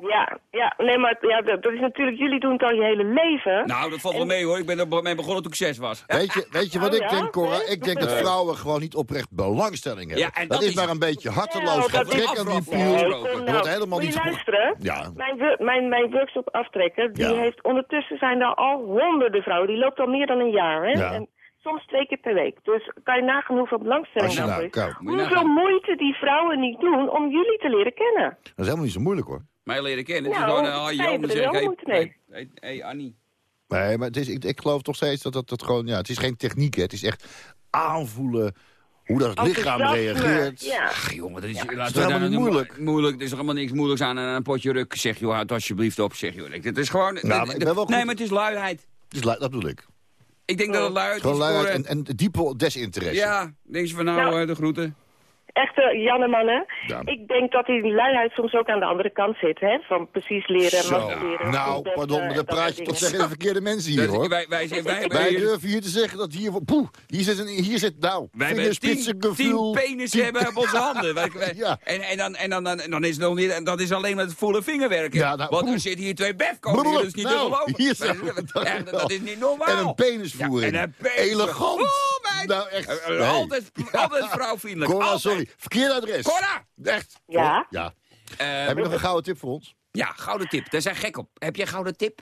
Speaker 9: Ja, ja, nee, maar ja, dat, dat is natuurlijk, jullie doen het al je hele leven.
Speaker 3: Nou, dat valt wel mee hoor. Ik ben er mee begonnen toen ik zes was.
Speaker 4: Weet je, weet je wat
Speaker 9: Oh,
Speaker 4: ik
Speaker 9: ja?
Speaker 4: denk, Cora?
Speaker 9: Nee?
Speaker 4: Ik denk dat vrouwen gewoon niet oprecht belangstelling hebben.
Speaker 3: Ja, en
Speaker 4: dat,
Speaker 3: dat
Speaker 4: is maar een beetje harteloos
Speaker 9: Nou, dat
Speaker 4: getrek aan die
Speaker 3: Er
Speaker 4: Er wordt helemaal niet goed.
Speaker 9: luisteren?
Speaker 4: Ja.
Speaker 9: Mijn, mijn, mijn workshop aftrekken, die
Speaker 4: Ja.
Speaker 9: heeft ondertussen zijn er al honderden vrouwen. Die loopt al meer dan een jaar, hè?
Speaker 4: Ja.
Speaker 9: En soms twee keer per week. Dus kan je nagaan hoeveel belangstelling daarvoor
Speaker 4: nou,
Speaker 9: is. Hoeveel
Speaker 3: nagaan.
Speaker 9: moeite die vrouwen niet doen om jullie te leren kennen.
Speaker 4: dat is helemaal niet zo moeilijk hoor.
Speaker 3: Mij leren kennen. Het is
Speaker 9: Nou,
Speaker 3: gewoon, eh, oh, zeg ik,
Speaker 9: wel
Speaker 3: hey,
Speaker 9: moeite mee.
Speaker 3: hey, hey, hey, Annie.
Speaker 4: Nee, maar het is, ik, ik geloof toch steeds dat dat, dat gewoon... Ja, het is geen techniek, hè. Het is echt aanvoelen hoe dat lichaam reageert.
Speaker 9: Ja.
Speaker 3: Ach jongen, dat is,
Speaker 4: is helemaal
Speaker 3: daar
Speaker 4: niet moeilijk?
Speaker 3: moeilijk. Er is toch helemaal niks moeilijks aan. En een potje ruk, zeg joh, houd alsjeblieft op, zeg joh. Het is gewoon...
Speaker 4: Nou, maar ik ben wel
Speaker 3: nee, maar het is luiheid.
Speaker 4: Dus lu- dat bedoel ik.
Speaker 3: Ik denk dat het luiheid
Speaker 4: Gewoon
Speaker 3: is
Speaker 4: luiheid
Speaker 3: voor...
Speaker 4: en,
Speaker 3: eh,
Speaker 4: en diepe desinteresse.
Speaker 3: ja, denk je van nou,
Speaker 9: Nou,
Speaker 3: eh, de groeten.
Speaker 9: Echte Jannemannen.
Speaker 4: Ja.
Speaker 9: Ik denk dat die luiheid soms ook aan de andere kant zit, hè? Van precies leren en
Speaker 4: Zo.
Speaker 9: masturberen.
Speaker 4: Nou,
Speaker 9: Dat,
Speaker 4: pardon,
Speaker 9: eh,
Speaker 4: maar dan
Speaker 9: dat
Speaker 4: praat je toch tegen de verkeerde mensen hier,
Speaker 3: Dat-
Speaker 4: hoor.
Speaker 3: wij, wij, wij, wij,
Speaker 4: Wij
Speaker 3: wij,
Speaker 4: durven hier te zeggen dat hier... Poeh, hier zit, een, hier zit nou,
Speaker 3: wij hebben tien, tien penissen
Speaker 4: tien-
Speaker 3: hebben op onze handen. Wij- wij-
Speaker 4: Ja.
Speaker 3: En, en, dan, en dan, dan, dan is het nog niet, en dat is alleen met volle vingerwerken.
Speaker 4: Ja, nou,
Speaker 3: Want er zitten hier twee
Speaker 4: Broer,
Speaker 3: dat is niet te
Speaker 4: nou,
Speaker 3: geloven.
Speaker 4: hier zo,
Speaker 3: Maar-
Speaker 4: dat
Speaker 3: ja,
Speaker 4: is
Speaker 3: dat,
Speaker 4: wel.
Speaker 3: is niet normaal.
Speaker 4: En een penisvoering.
Speaker 3: Ja, en een penis-
Speaker 4: Elegant.
Speaker 3: Oh.
Speaker 4: Nou, echt.
Speaker 3: Altijd, altijd vrouwvriendelijk.
Speaker 4: Sorry. Verkeerde adres.
Speaker 3: Cora!
Speaker 4: Echt.
Speaker 9: Ja?
Speaker 4: Ja.
Speaker 3: Eh,
Speaker 4: Heb je nog een gouden tip voor ons?
Speaker 3: ja, gouden tip. Daar zijn gek op. Heb jij een gouden tip?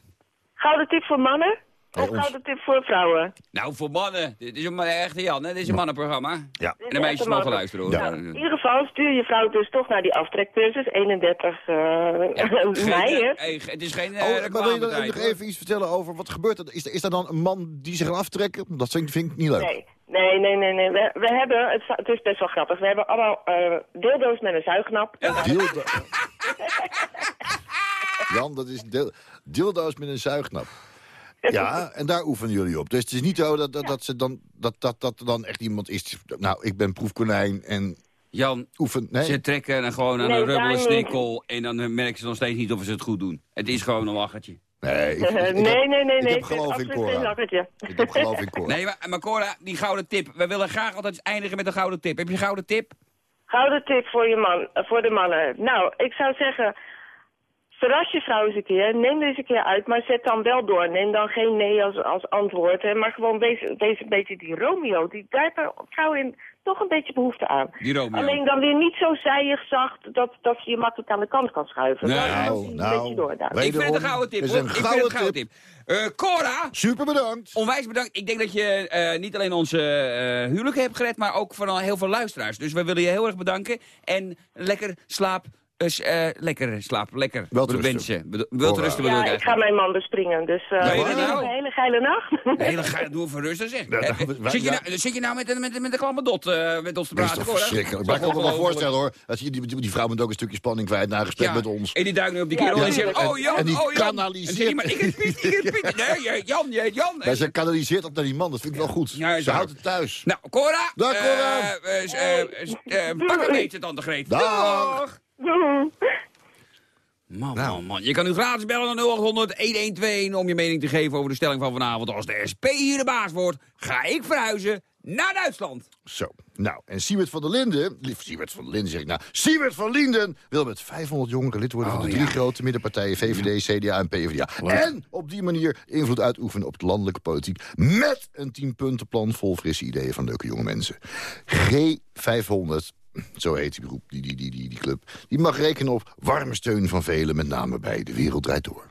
Speaker 9: Gouden tip voor mannen?
Speaker 4: Hey, ons-
Speaker 9: gouden tip voor vrouwen.
Speaker 3: Nou, voor mannen. Dit is een echte Jan, hè? Dit is een mannenprogramma.
Speaker 4: Ja.
Speaker 3: En de meisjes mogen luisteren, hoor.
Speaker 9: Nou, in ieder geval stuur je vrouw dus toch naar die aftrekcursus. 31 eh mei, hè?
Speaker 3: Hey, het is geen
Speaker 4: Oh,
Speaker 3: uh,
Speaker 4: maar wil je dan nog even iets vertellen over wat gebeurt er? Is, er- is er dan een man die zich gaat aftrekken? Dat vind, vind ik niet leuk.
Speaker 9: Nee, nee, nee, nee. nee. We, we hebben, het, het is best wel grappig, we hebben allemaal eh dildo's met een zuignap.
Speaker 4: Dildo- Jan, dat is dil- dildo's met een zuignap. Ja, en daar oefenen jullie op. Dus het is niet zo dat, dat, dat, ze dan, dat, dat, dat er dan echt iemand is... Nou, ik ben proefkonijn en
Speaker 3: Jan,
Speaker 4: oefen... Nee?
Speaker 3: ze trekken dan gewoon aan
Speaker 9: Nee,
Speaker 3: een rubbelen
Speaker 9: niet.
Speaker 3: snikkel... en dan merken ze nog steeds niet of ze het goed doen. Het is gewoon een lachertje.
Speaker 4: Nee, ik, ik- ik
Speaker 9: nee,
Speaker 4: heb-
Speaker 9: nee, nee, nee.
Speaker 4: Ik heb geloof in
Speaker 9: absoluut geen
Speaker 4: Cora. Ik heb geloof in Cora.
Speaker 3: Nee, maar, maar Cora, die gouden tip. We willen graag altijd eindigen met een gouden tip. Heb je een gouden tip?
Speaker 9: Gouden tip voor, je man, voor de mannen. Nou, ik zou zeggen, verras je vrouw eens een keer. Neem er eens een keer uit, maar zet dan wel door. Neem dan geen nee als, als antwoord. Hè, maar gewoon wees, wees een beetje die Romeo. Die, daar heeft een vrouw in toch een beetje behoefte aan.
Speaker 3: Die Romeo.
Speaker 9: Alleen dan weer niet zo zijig zacht dat, dat je je makkelijk aan de kant kan schuiven. Dan
Speaker 4: Nou,
Speaker 9: je een
Speaker 4: nou,
Speaker 9: beetje door daar.
Speaker 3: ik vind het een gouden tip,
Speaker 4: is
Speaker 3: hoor.
Speaker 4: een
Speaker 3: Ik vind
Speaker 4: gouden
Speaker 3: het een gouden tip. Eh, Cora,
Speaker 4: Super bedankt.
Speaker 3: onwijs bedankt. Ik denk dat je eh, niet alleen onze eh huwelijk hebt gered... maar ook van al heel veel luisteraars. Dus wij willen je heel erg bedanken. En lekker slaap... eh, s- eh, lekker slaap, lekker.
Speaker 4: Welterusten.
Speaker 3: wensen. Bedo- Welterusten bedoel ik
Speaker 9: Ja, ik ga mijn man bespringen. Dus eh
Speaker 3: Nee,
Speaker 9: een
Speaker 3: nou.
Speaker 9: hele geile nacht.
Speaker 3: Ga je doen voor rustig zeg.
Speaker 4: Ja, nou, wij-
Speaker 3: zit, je nou, zit je nou met, met, met de klamme dot eh, met ons te
Speaker 4: Dat is
Speaker 3: praten?
Speaker 4: toch verschrikkelijk. Maar ik kan me wel voorstellen hoor. Dat je, die, die, die vrouw moet ook een stukje spanning kwijt na een gesprek
Speaker 3: Ja,
Speaker 4: met ons.
Speaker 3: En die duikt nu op die kerel
Speaker 9: Ja,
Speaker 3: en die zegt, oh Jan,
Speaker 4: en die
Speaker 3: oh Jan.
Speaker 4: kanaliseert-
Speaker 3: maar ik heb Piet, ik heb Piet. Nee, je- Jan, je- Jan.
Speaker 4: Ja, ze kanaliseert dat naar die man. Dat vind ik wel goed. Ze houdt het thuis.
Speaker 3: Nou, Cora.
Speaker 4: Dag, Cora.
Speaker 3: Pak een beetje, tante Greet.
Speaker 4: Dag.
Speaker 3: Man,
Speaker 4: Nou.
Speaker 3: man, man. Je kan nu gratis bellen naar 0800 1121 om je mening te geven over de stelling van vanavond. Als de SP hier de baas wordt, ga ik verhuizen naar Duitsland.
Speaker 4: Zo. Nou, en Siewert van der Linden... lief, Siewert van der Linden zeg ik nou. Siewert van Linden wil met 500 jongeren lid worden...
Speaker 3: Oh,
Speaker 4: van de
Speaker 3: ja.
Speaker 4: drie grote middenpartijen VVD, CDA en PvdA. En op die manier invloed uitoefenen op de landelijke politiek... met een tienpuntenplan vol frisse ideeën van leuke jonge mensen. G500... Zo heet die groep, die, die, die, die, die club. Die mag rekenen op warme steun van velen, met name bij De Wereld Draait Door.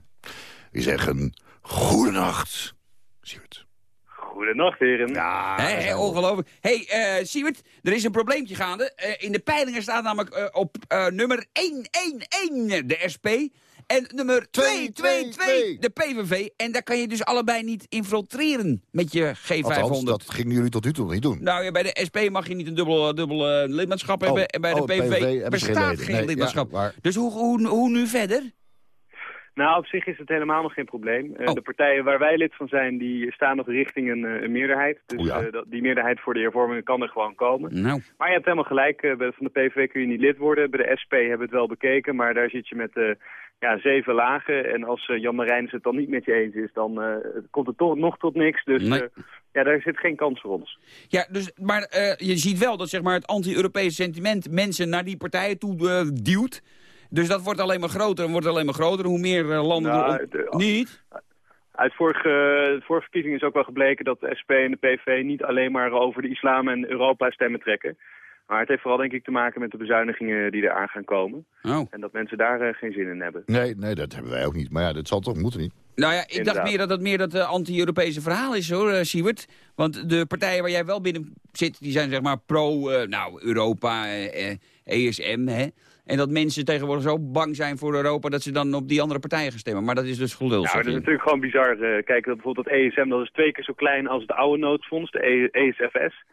Speaker 4: We zeggen goedenacht, Siewert.
Speaker 10: Goedenacht, heren.
Speaker 4: Ja,
Speaker 3: ongelooflijk. Hé, hey, Siewert, er is een probleempje gaande. Eh, in de peilingen staat namelijk eh, op eh, nummer 111 de SP... en nummer 222 de PVV. En daar kan je dus allebei niet infiltreren met je
Speaker 4: Althans,
Speaker 3: G500.
Speaker 4: dat gingen jullie tot nu toe niet doen.
Speaker 3: Nou ja, bij de SP mag je niet een dubbel, dubbel eh, lidmaatschap hebben. En bij de
Speaker 4: oh,
Speaker 3: PVV, bestaat geen
Speaker 4: Nee,
Speaker 3: lidmaatschap.
Speaker 4: ja,
Speaker 3: dus hoe, hoe, hoe nu verder?
Speaker 10: Nou, op zich is het helemaal nog geen probleem. Eh,
Speaker 3: Oh.
Speaker 10: De partijen waar wij lid van zijn, die staan nog richting een, eh, een meerderheid. Dus
Speaker 4: O ja.
Speaker 10: eh, die meerderheid voor de hervormingen kan er gewoon komen.
Speaker 3: Nou,
Speaker 10: Maar je hebt helemaal gelijk, eh, bij- van de PVV kun je niet lid worden. Bij de SP hebben we het wel bekeken, maar daar zit je met ja, zeven lagen. En als eh, Jan Marijns het dan niet met je eens is, dan eh, komt het toch nog tot niks. Dus
Speaker 3: Nee.
Speaker 10: eh, ja, daar zit geen kans voor ons.
Speaker 3: ja, dus, maar je ziet wel dat zeg maar, het anti-Europese sentiment mensen naar die partijen toe duwt. Dus dat wordt alleen maar groter en wordt alleen maar groter. Hoe meer landen
Speaker 10: Nou, de-
Speaker 3: Niet?
Speaker 10: Uit vorige, vorige verkiezingen is ook wel gebleken dat de SP en de PV niet alleen maar over de islam en Europa stemmen trekken. Maar het heeft vooral denk ik te maken met de bezuinigingen die eraan gaan komen.
Speaker 3: Oh.
Speaker 10: En dat mensen daar eh, geen zin in hebben.
Speaker 4: Nee, nee, dat hebben wij ook niet. Maar ja, dat zal toch moeten niet.
Speaker 3: Nou ja, ik dacht meer dat het meer dat eh, anti-Europese verhaal is hoor, eh, Siewert. Want de partijen waar jij wel binnen zit, die zijn zeg maar pro, eh, nou, Europa, ESM, hè. En dat mensen tegenwoordig zo bang zijn voor Europa dat ze dan op die andere partijen gaan stemmen. Maar dat is dus gelul,
Speaker 10: Nou,
Speaker 3: zeg
Speaker 10: dat is natuurlijk gewoon bizar. eh kijk, dat bijvoorbeeld dat ESM, dat is twee keer zo klein als het oude noodfonds, de E- ESFS.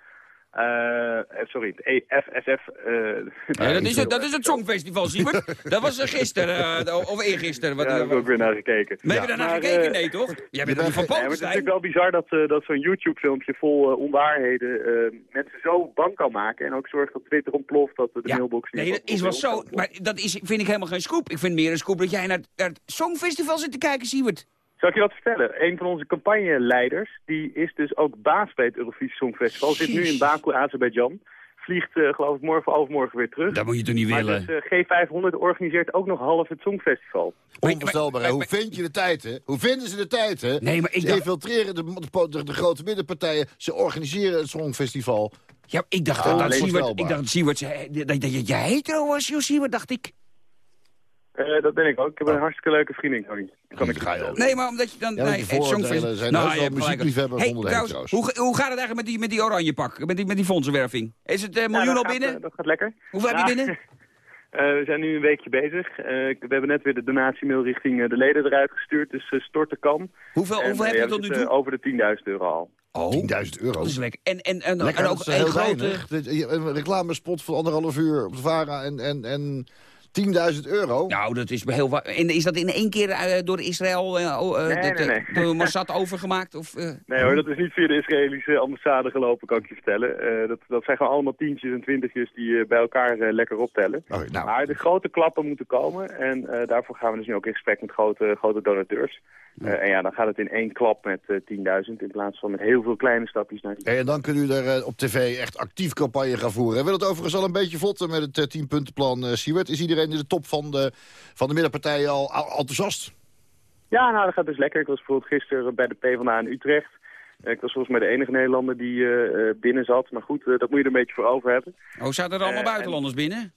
Speaker 10: Eh, eh, sorry, het EFSF. eh,
Speaker 3: Ja, dat, is het, dat is het Songfestival, Siewert. dat was gisteren, of eergisteren. Wat,
Speaker 10: ja, daar heb ik ook weer naar gekeken.
Speaker 3: Ben je daar naar
Speaker 10: Maar,
Speaker 3: gekeken? Nee, toch? Jij bent niet van
Speaker 10: Ja, maar het is natuurlijk wel bizar dat, dat zo'n YouTube-filmpje vol onwaarheden mensen zo bang kan maken. En ook zorgt dat Twitter ontploft, dat de
Speaker 3: Ja,
Speaker 10: mailbox... niet
Speaker 3: nee, dat is wel zo. Maar dat is, vind ik helemaal geen scoop. Ik vind meer een scoop dat jij naar, naar het Songfestival zit te kijken, Siewert.
Speaker 10: Zal ik je wat vertellen? Een van onze campagneleiders, die is dus ook baas bij het Eurovisie Songfestival. Zit nu in Baku, Azerbeidzjan. Vliegt, eh, geloof ik, morgen of overmorgen weer terug.
Speaker 3: Dat moet je toch niet
Speaker 10: Maar
Speaker 3: willen?
Speaker 10: dus, eh, G500 organiseert ook nog half het Songfestival.
Speaker 4: Onvoorstelbaar, hè? Hoe vind je de tijd, hè? Hoe vinden ze de tijd, hè?
Speaker 3: Nee, maar ik
Speaker 4: ze
Speaker 3: dacht-
Speaker 4: infiltreren de, de, de, de grote middenpartijen. Ze organiseren het Songfestival.
Speaker 3: Ja, ik dacht dat, dat
Speaker 4: alleen
Speaker 3: Siewert, ik dacht dat Siewert, zei- dat, dat, dat was, joh, Siewert, dacht ik.
Speaker 10: Dat ben ik ook. Ik heb een hartstikke leuke vriendin, kan ik, kan ik
Speaker 4: ga je ook.
Speaker 3: Nee, maar omdat je dan...
Speaker 4: Ja,
Speaker 3: nee, Songfest-
Speaker 4: zijn
Speaker 3: Nou, je
Speaker 4: wel muziekliefhebbers
Speaker 3: Hey,
Speaker 4: onder de
Speaker 3: trouwens, hoe, hoe gaat het eigenlijk met die, met die oranje pak? Met die, met die fondsenwerving? Is het eh,
Speaker 10: Ja,
Speaker 3: miljoen
Speaker 10: dat
Speaker 3: al
Speaker 10: gaat,
Speaker 3: binnen?
Speaker 10: eh, dat gaat lekker.
Speaker 3: Hoeveel heb je
Speaker 10: Ja.
Speaker 3: binnen?
Speaker 10: Eh, we zijn nu een weekje bezig. Eh, we hebben net weer de donatiemail richting eh, de leden eruit gestuurd, dus eh, storten kan.
Speaker 3: Hoeveel,
Speaker 10: En,
Speaker 3: hoeveel
Speaker 10: eh,
Speaker 3: heb je
Speaker 10: ja,
Speaker 3: tot nu
Speaker 10: zitten
Speaker 3: toe?
Speaker 10: over de 10.000 euro al.
Speaker 3: Oh,
Speaker 4: 10.000 euro.
Speaker 3: dat is lekker. En, en, en,
Speaker 4: Lekker,
Speaker 3: en
Speaker 4: dat
Speaker 3: ook een
Speaker 4: heel
Speaker 3: grote...
Speaker 4: weinig. Een reclamespot van anderhalf uur op de VARA en, en, en 10.000 euro.
Speaker 3: Nou, dat is heel wa- En is dat in één keer eh, door Israël, eh, oh, eh,
Speaker 10: Nee,
Speaker 3: dat,
Speaker 10: nee, nee.
Speaker 3: door Mossad overgemaakt? Of, eh?
Speaker 10: Nee hoor, dat is niet via de Israëlische ambassade gelopen, kan ik je vertellen. Eh, dat, dat zijn gewoon allemaal tientjes en twintigjes die bij elkaar lekker optellen.
Speaker 4: Oh, nou,
Speaker 10: Maar de grote klappen moeten komen en eh, daarvoor gaan we dus nu ook in gesprek met grote, grote donateurs. Eh, en ja, dan gaat het in één klap met eh, 10.000 in plaats van met heel veel kleine stapjes naar die.
Speaker 4: En dan kunnen u er eh, op tv echt actief campagne gaan voeren. Wil het overigens al een beetje vlotten met het eh, 10-puntenplan, eh Siewert? Is iedereen in de top van de, van de middenpartijen al, al enthousiast?
Speaker 10: Ja, nou dat gaat dus lekker. Ik was bijvoorbeeld gisteren bij de PvdA in Utrecht. Eh, ik was volgens mij de enige Nederlander die eh, eh, binnen zat. Maar goed, eh, dat moet je er een beetje voor over hebben.
Speaker 3: Oh, zaten er allemaal
Speaker 10: Eh,
Speaker 3: buitenlanders binnen?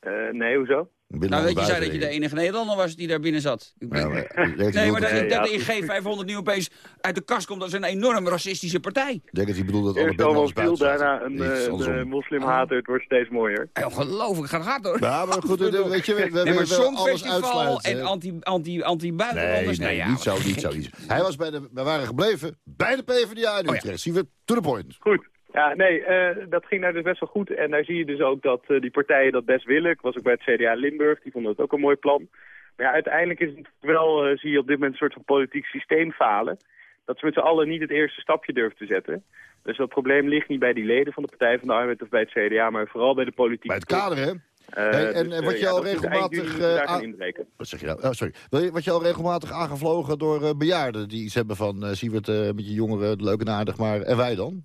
Speaker 10: Eh, nee, hoezo?
Speaker 3: Nou, dat je zei dat je de enige Nederlander was die daar binnen zat. Ik ben-
Speaker 4: Nee,
Speaker 3: nee, maar dat, dat
Speaker 10: ja.
Speaker 3: de G500 nu opeens uit de kast komt, dat is een enorm racistische partij.
Speaker 4: Ik denk dat hij bedoelt dat alle
Speaker 10: viel,
Speaker 4: buiten
Speaker 10: daarna een, eh, een moslimhater. Het wordt steeds mooier.
Speaker 3: Hey, Ongelooflijk, gaat hard hoor.
Speaker 4: Ja, maar goed, weet je, we, we,
Speaker 3: Nee, maar
Speaker 4: we willen alles
Speaker 3: Songfestival
Speaker 4: uitsluiten.
Speaker 3: en anti- anti-
Speaker 4: Nee,
Speaker 3: anti-buitenlanders.
Speaker 4: nee,
Speaker 3: ja,
Speaker 4: niet zo, niet zo. Niet zo. Hij was bij de, we waren gebleven bij de PvdA in
Speaker 3: Oh ja.
Speaker 4: Utrecht. Zien we to the point.
Speaker 10: Goed. Ja, nee, eh, dat ging nou dus best wel goed. En daar zie je dus ook dat eh, die partijen dat best willen. Ik was ook bij het CDA Limburg, die vonden het ook een mooi plan. Maar ja, uiteindelijk is het wel, eh, zie je op dit moment een soort van politiek systeem falen. Dat ze met z'n allen niet het eerste stapje durven te zetten. Dus dat probleem ligt niet bij die leden van de Partij van de Arbeid of bij het CDA, maar vooral bij de politiek.
Speaker 4: Bij het kader, hè? Hey, en-
Speaker 10: dus,
Speaker 4: en wat je
Speaker 10: ja,
Speaker 4: al regelmatig,
Speaker 10: we inbreken.
Speaker 4: Wat zeg je nou? Oh, sorry. Wat je al regelmatig aangevlogen door bejaarden die iets hebben van... eh Siewert, eh, met je jongeren, leuk en aardig, maar... En wij dan?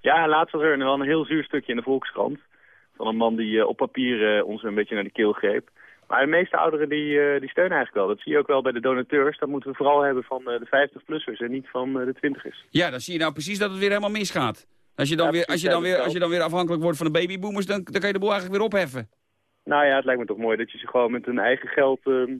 Speaker 10: Ja, laatst was er wel een heel zuur stukje in de Volkskrant. Van een man die eh, op papier eh, ons een beetje naar de keel greep. Maar de meeste ouderen die, eh, die steunen eigenlijk wel. Dat zie je ook wel bij de donateurs. Dat moeten we vooral hebben van de 50-plussers en niet van de 20ers.
Speaker 3: Ja, dan zie je nou precies dat het weer helemaal misgaat. Als je dan,
Speaker 10: Ja,
Speaker 3: weer, als je dan, weer, als je dan weer afhankelijk wordt van de babyboomers, dan, dan kan je de boel eigenlijk weer opheffen.
Speaker 10: Nou ja, het lijkt me toch mooi dat je ze gewoon met hun eigen geld ehm,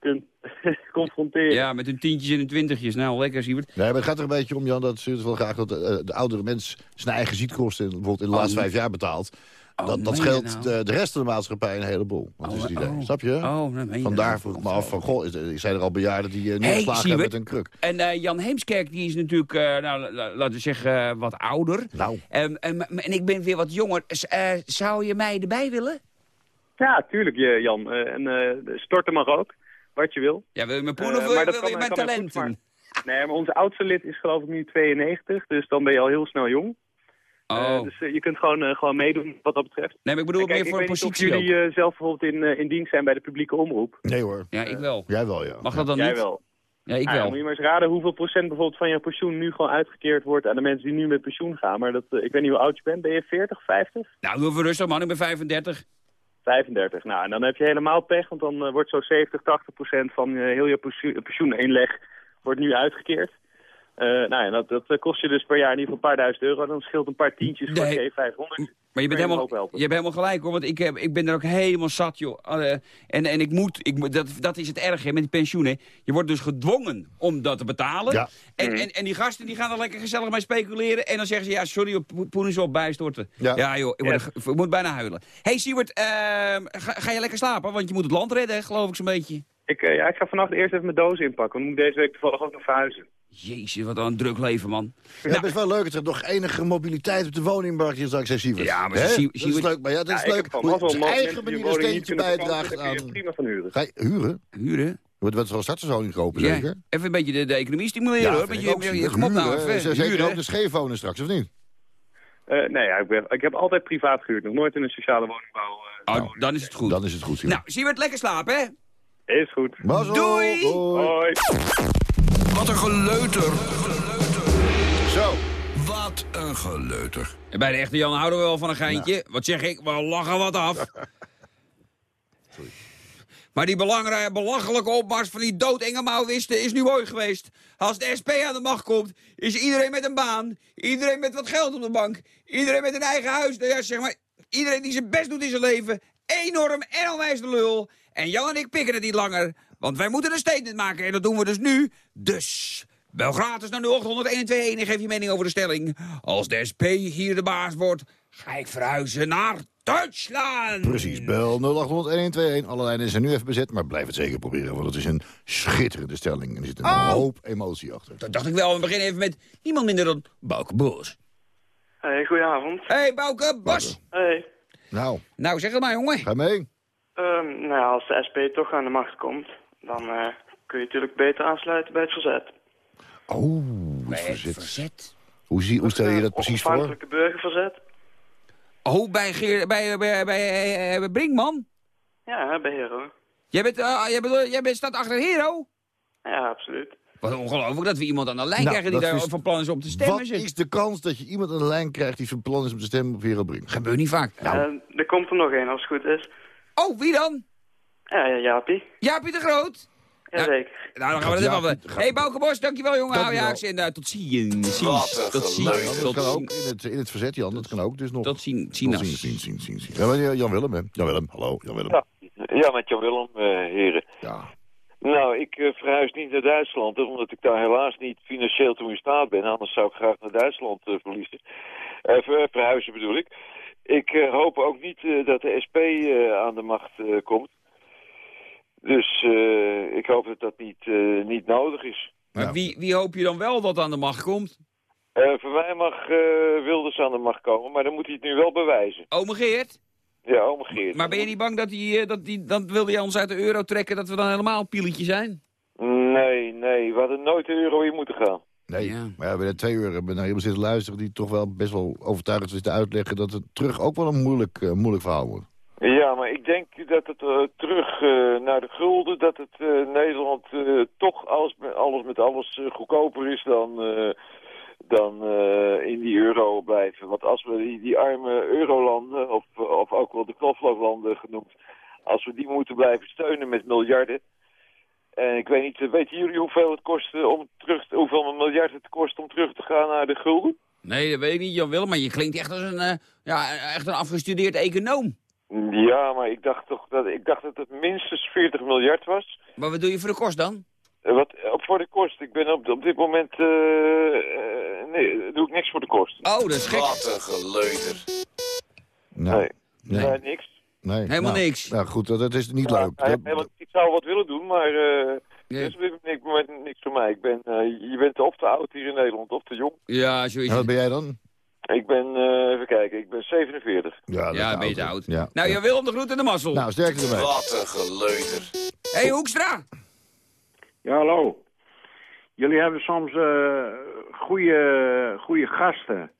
Speaker 10: kunt confronteren.
Speaker 3: Ja, met hun tientjes en hun twintigjes. Nou, lekker, Siebert.
Speaker 4: Nee, maar het gaat er een beetje om, Jan, dat Siewert wel graag... dat eh, de oudere mens zijn eigen ziekkosten bijvoorbeeld in de
Speaker 3: Oh,
Speaker 4: laatste vijf jaar betaalt.
Speaker 3: Oh,
Speaker 4: dat dat
Speaker 3: je
Speaker 4: scheelt
Speaker 3: nou?
Speaker 4: de, de rest van de maatschappij een heleboel. Dat is
Speaker 3: Oh,
Speaker 4: het idee.
Speaker 3: oh.
Speaker 4: Snap je?
Speaker 3: Oh, je
Speaker 4: Vandaar
Speaker 3: nou.
Speaker 4: vroeg ik me af van, goh, er- zijn er al bejaarden die uh,
Speaker 3: Hey,
Speaker 4: neergeslagen hebben met een kruk?
Speaker 3: En eh, Jan Heemskerk, die is natuurlijk, eh, nou, la- laten we zeggen, eh, wat ouder.
Speaker 4: Nou,
Speaker 3: Ehm, en, en ik ben weer wat jonger. S- eh, zou je mij erbij willen?
Speaker 10: Ja, tuurlijk je- Jan. Eh, en eh storten mag ook, wat je wil.
Speaker 3: Ja, wil je mijn poen
Speaker 10: Eh,
Speaker 3: of wil,
Speaker 10: maar
Speaker 3: je-
Speaker 10: dat
Speaker 3: wil je
Speaker 10: kan-
Speaker 3: mijn
Speaker 10: goed? Nee, maar onze oudste lid is geloof ik nu 92, dus dan ben je al heel snel jong. Eh,
Speaker 3: Oh.
Speaker 10: dus eh, je kunt gewoon, gewoon meedoen wat dat betreft.
Speaker 3: Nee, maar ik bedoel
Speaker 10: kijk,
Speaker 3: meer voor
Speaker 10: ik
Speaker 3: een
Speaker 10: weet niet
Speaker 3: positie
Speaker 10: of jullie eh, zelf bijvoorbeeld in, in dienst zijn bij de publieke omroep.
Speaker 4: nee hoor.
Speaker 3: Ja, ik wel.
Speaker 4: Jij wel, ja.
Speaker 3: Mag dat dan
Speaker 10: Jij
Speaker 3: niet?
Speaker 10: wel.
Speaker 3: Ja, ik
Speaker 10: Ah, ja,
Speaker 3: wel.
Speaker 10: moet je maar eens raden hoeveel procent bijvoorbeeld van je pensioen nu gewoon uitgekeerd wordt aan de mensen die nu met pensioen gaan. Maar dat, ik weet niet hoe oud je bent. Ben je 40, 50?
Speaker 3: Nou, doe even rustig man, ik ben 35.
Speaker 10: 35. Nou, en dan heb je helemaal pech, want dan eh, wordt zo 70, 80 procent van eh, heel je pensioen- pensioeninleg wordt nu uitgekeerd. Eh, nou ja, dat, dat eh, kost je dus per jaar in ieder geval een paar duizend euro. Dan scheelt een paar tientjes voor
Speaker 3: Nee.
Speaker 10: je 500.
Speaker 3: Maar je bent, helemaal, je hebt helemaal gelijk hoor, want ik, heb, ik ben er ook helemaal zat joh. Eh, en, en ik moet, ik, dat, dat is het erge hè, met die pensioenen. Je wordt dus gedwongen om dat te betalen.
Speaker 4: Ja.
Speaker 3: En, en, en die gasten die gaan er lekker gezellig mee speculeren. En dan zeggen ze, ja sorry, poen is op bijstorten.
Speaker 4: Ja.
Speaker 3: Ja, joh, ik, word, ik moet bijna huilen. hey, Siewert, ehm, ga, ga je lekker slapen? Want je moet het land redden, geloof ik zo'n beetje.
Speaker 10: Ik, ja, ik ga vannacht eerst even mijn doos inpakken, want dan moet ik deze week toevallig ook nog verhuizen.
Speaker 3: Jezus, wat een druk leven, man.
Speaker 4: Ja, het is wel leuk dat er nog enige mobiliteit op de woningmarkt is, dankzij.
Speaker 3: Ja, maar
Speaker 4: Dat is leuk, maar ja, dat is
Speaker 10: Ja,
Speaker 4: leuk. Hoe je op zijn eigen manier een steentje bijdraagt
Speaker 10: je
Speaker 4: aan...
Speaker 10: prima van huren.
Speaker 4: Ga je huren?
Speaker 3: Huren?
Speaker 4: Wordt wordt wel starterswoning kopen,
Speaker 3: Ja,
Speaker 4: zeker?
Speaker 3: even een beetje de, de economie stimuleren, hoor.
Speaker 4: vind
Speaker 3: Met
Speaker 4: ik
Speaker 3: je,
Speaker 4: ook,
Speaker 3: je, nou
Speaker 4: Huren,
Speaker 3: even.
Speaker 4: Zeker
Speaker 3: Huren.
Speaker 4: ook de scheef wonen straks, of niet?
Speaker 10: Eh, nee, ja, ik, ben, ik heb altijd privaat gehuurd, nog nooit in een sociale woningbouw. eh,
Speaker 3: Oh, dan is het goed.
Speaker 4: Dan is het goed.
Speaker 3: Nou, Siewert, lekker slapen, hè?
Speaker 10: Is goed.
Speaker 3: Doei!
Speaker 4: Hoi.
Speaker 2: Wat een geleuter.
Speaker 4: Zo.
Speaker 2: Wat een geleuter.
Speaker 3: En Bij de echte Jan houden we wel van een geintje. Wat zeg ik? We lachen wat af. Maar die belangrijke, belachelijke opmars van die doodenge Maoïsten is nu mooi geweest. Als de SP aan de macht komt, is iedereen met een baan. Iedereen met wat geld op de bank. Iedereen met een eigen huis. Nou ja, zeg maar, iedereen die zijn best doet in zijn leven. Enorm en onwijs de lul. En Jan en ik pikken het niet langer. Want wij moeten een statement maken en dat doen we dus nu. Dus... Bel gratis naar 0800 en geef je mening over de stelling. Als de SP hier de baas wordt, ga ik verhuizen naar Duitsland.
Speaker 4: Precies, bel 0800-1121. Alle lijnen zijn nu even bezet, maar blijf het zeker proberen. Want het is een schitterende stelling. En er zit een
Speaker 3: Oh.
Speaker 4: hoop emotie achter.
Speaker 3: Dat dacht ik wel. We beginnen even met niemand minder dan Bouke Bos.
Speaker 11: Hey, goedenavond.
Speaker 3: Hey Bouke Bos.
Speaker 11: Hey.
Speaker 4: Nou,
Speaker 3: Nou, zeg het maar, jongen.
Speaker 4: ga mee.
Speaker 11: Ehm, nou ja, als de SP toch aan de macht komt, dan eh, kun je natuurlijk beter aansluiten bij het verzet.
Speaker 4: Oh, het
Speaker 3: Bij het
Speaker 4: verzet.
Speaker 3: verzet.
Speaker 4: Hoe, zie, hoe stel je dat precies voor?
Speaker 11: Onafhankelijke burgerverzet.
Speaker 3: Oh, bij, Geer, bij, bij, bij, eh, bij Brinkman?
Speaker 11: Ja, bij Hero.
Speaker 3: Jij bent, eh, jij bent, jij bent, staat achter Hero?
Speaker 11: Ja, absoluut.
Speaker 3: Wat ongelooflijk dat we iemand aan de lijn
Speaker 4: Nou,
Speaker 3: krijgen die daar
Speaker 4: is-
Speaker 3: van plan is om te stemmen.
Speaker 4: Wat is de kans dat je iemand aan de lijn krijgt die van plan is om te stemmen op Hero Brink?
Speaker 3: Gebeurt niet vaak.
Speaker 4: Nou.
Speaker 11: Eh, er komt er nog één als het goed is.
Speaker 3: Oh, wie dan?
Speaker 11: Ja, ja Jaapie.
Speaker 3: Jaapie de Groot?
Speaker 11: Jazeker.
Speaker 3: Nou, dan gaan we dat even hey, Bouke Bos, dankjewel jongen. Hou je haaks en eh, tot ziens. Ziens. Tot ziens.
Speaker 4: Dat
Speaker 3: Tot
Speaker 4: kan ook in het, in het verzet, Jan. Dat kan ook dus nog.
Speaker 3: Tot ziens.
Speaker 4: Tot
Speaker 3: Ziens.
Speaker 4: ziens, ziens, ziens, ziens. Ja, maar Jan Willem, hè? Jan Willem, hallo, Jan Willem.
Speaker 12: Ja, ja met Jan Willem, eh, heren.
Speaker 4: Ja.
Speaker 12: Nou, ik eh, verhuis niet naar Duitsland, omdat ik daar helaas niet financieel toe in staat ben. Anders zou ik graag naar Duitsland eh, verliezen. Ver- verhuizen bedoel ik. Ik eh, hoop ook niet eh, dat de SP eh, aan de macht eh, komt. Dus eh, ik hoop dat dat niet, eh, niet nodig is.
Speaker 3: Maar
Speaker 4: Ja.
Speaker 3: wie, wie hoop je dan wel dat aan de macht komt?
Speaker 12: Eh, voor mij mag eh, Wilders aan de macht komen, maar dan moet hij het nu wel bewijzen.
Speaker 3: Ome Geert?
Speaker 12: Ja, oma Geert.
Speaker 3: Maar ben je niet bang dat hij, eh, dat hij, dan wilde hij ons uit de euro trekken, dat we dan helemaal een pieletje zijn?
Speaker 12: Nee, nee, we hadden nooit de euro in moeten gaan.
Speaker 4: Nee,
Speaker 3: Ja.
Speaker 4: maar ja, we hebben twee uur hebben naar iemand zitten luisteren... die toch wel best wel overtuigend zit te uitleggen... dat het terug ook wel een moeilijk, eh, moeilijk verhaal wordt.
Speaker 12: Ja, maar ik denk dat het eh, terug eh, naar de gulden, dat het eh, Nederland toch alles, alles met alles goedkoper is dan, dan in die euro blijven. Want als we die, die arme eurolanden, of, of ook wel de knoflooklanden genoemd, als we die moeten blijven steunen met miljarden. En ik weet niet, weten jullie hoeveel het kost om terug, te- hoeveel een miljard het kost om terug te gaan naar de gulden?
Speaker 3: Nee, dat weet ik niet, Jan Willem, maar je klinkt echt als een, ja, echt een afgestudeerd econoom.
Speaker 12: Ja, maar ik dacht toch dat ik dacht dat het minstens 40 miljard was.
Speaker 3: Maar wat doe je voor de kost dan?
Speaker 12: Eh, Wat, eh, voor de kost. Ik ben op, op dit moment... eh, eh, nee, doe ik niks voor de kost.
Speaker 3: Oh, dat is gek.
Speaker 2: Wat een geleuter.
Speaker 4: Nou,
Speaker 12: Nee,
Speaker 4: nee,
Speaker 12: nee, niks.
Speaker 4: nee.
Speaker 3: Helemaal
Speaker 4: Nou,
Speaker 3: niks.
Speaker 4: Nou goed, dat, is niet
Speaker 12: Ja,
Speaker 4: leuk.
Speaker 12: hij- ik zou wat willen doen, maar... eh
Speaker 3: Ja.
Speaker 12: dat is op dit moment niks voor mij. Ik ben, je bent of te oud hier in Nederland, of te jong.
Speaker 3: Ja, zo is
Speaker 4: en wat ben jij dan?
Speaker 12: Ik ben, eh, even kijken, ik ben 47.
Speaker 4: Ja, dat
Speaker 3: Ja, ben je
Speaker 4: oud. Ja.
Speaker 3: Nou,
Speaker 4: ja.
Speaker 3: Jan Willem, de groet en de mazzel.
Speaker 4: Nou, sterkte ermee.
Speaker 2: Wat een geleuter.
Speaker 3: hey, Hoekstra.
Speaker 13: Ja, hallo. Jullie hebben soms eh goede, goede gasten.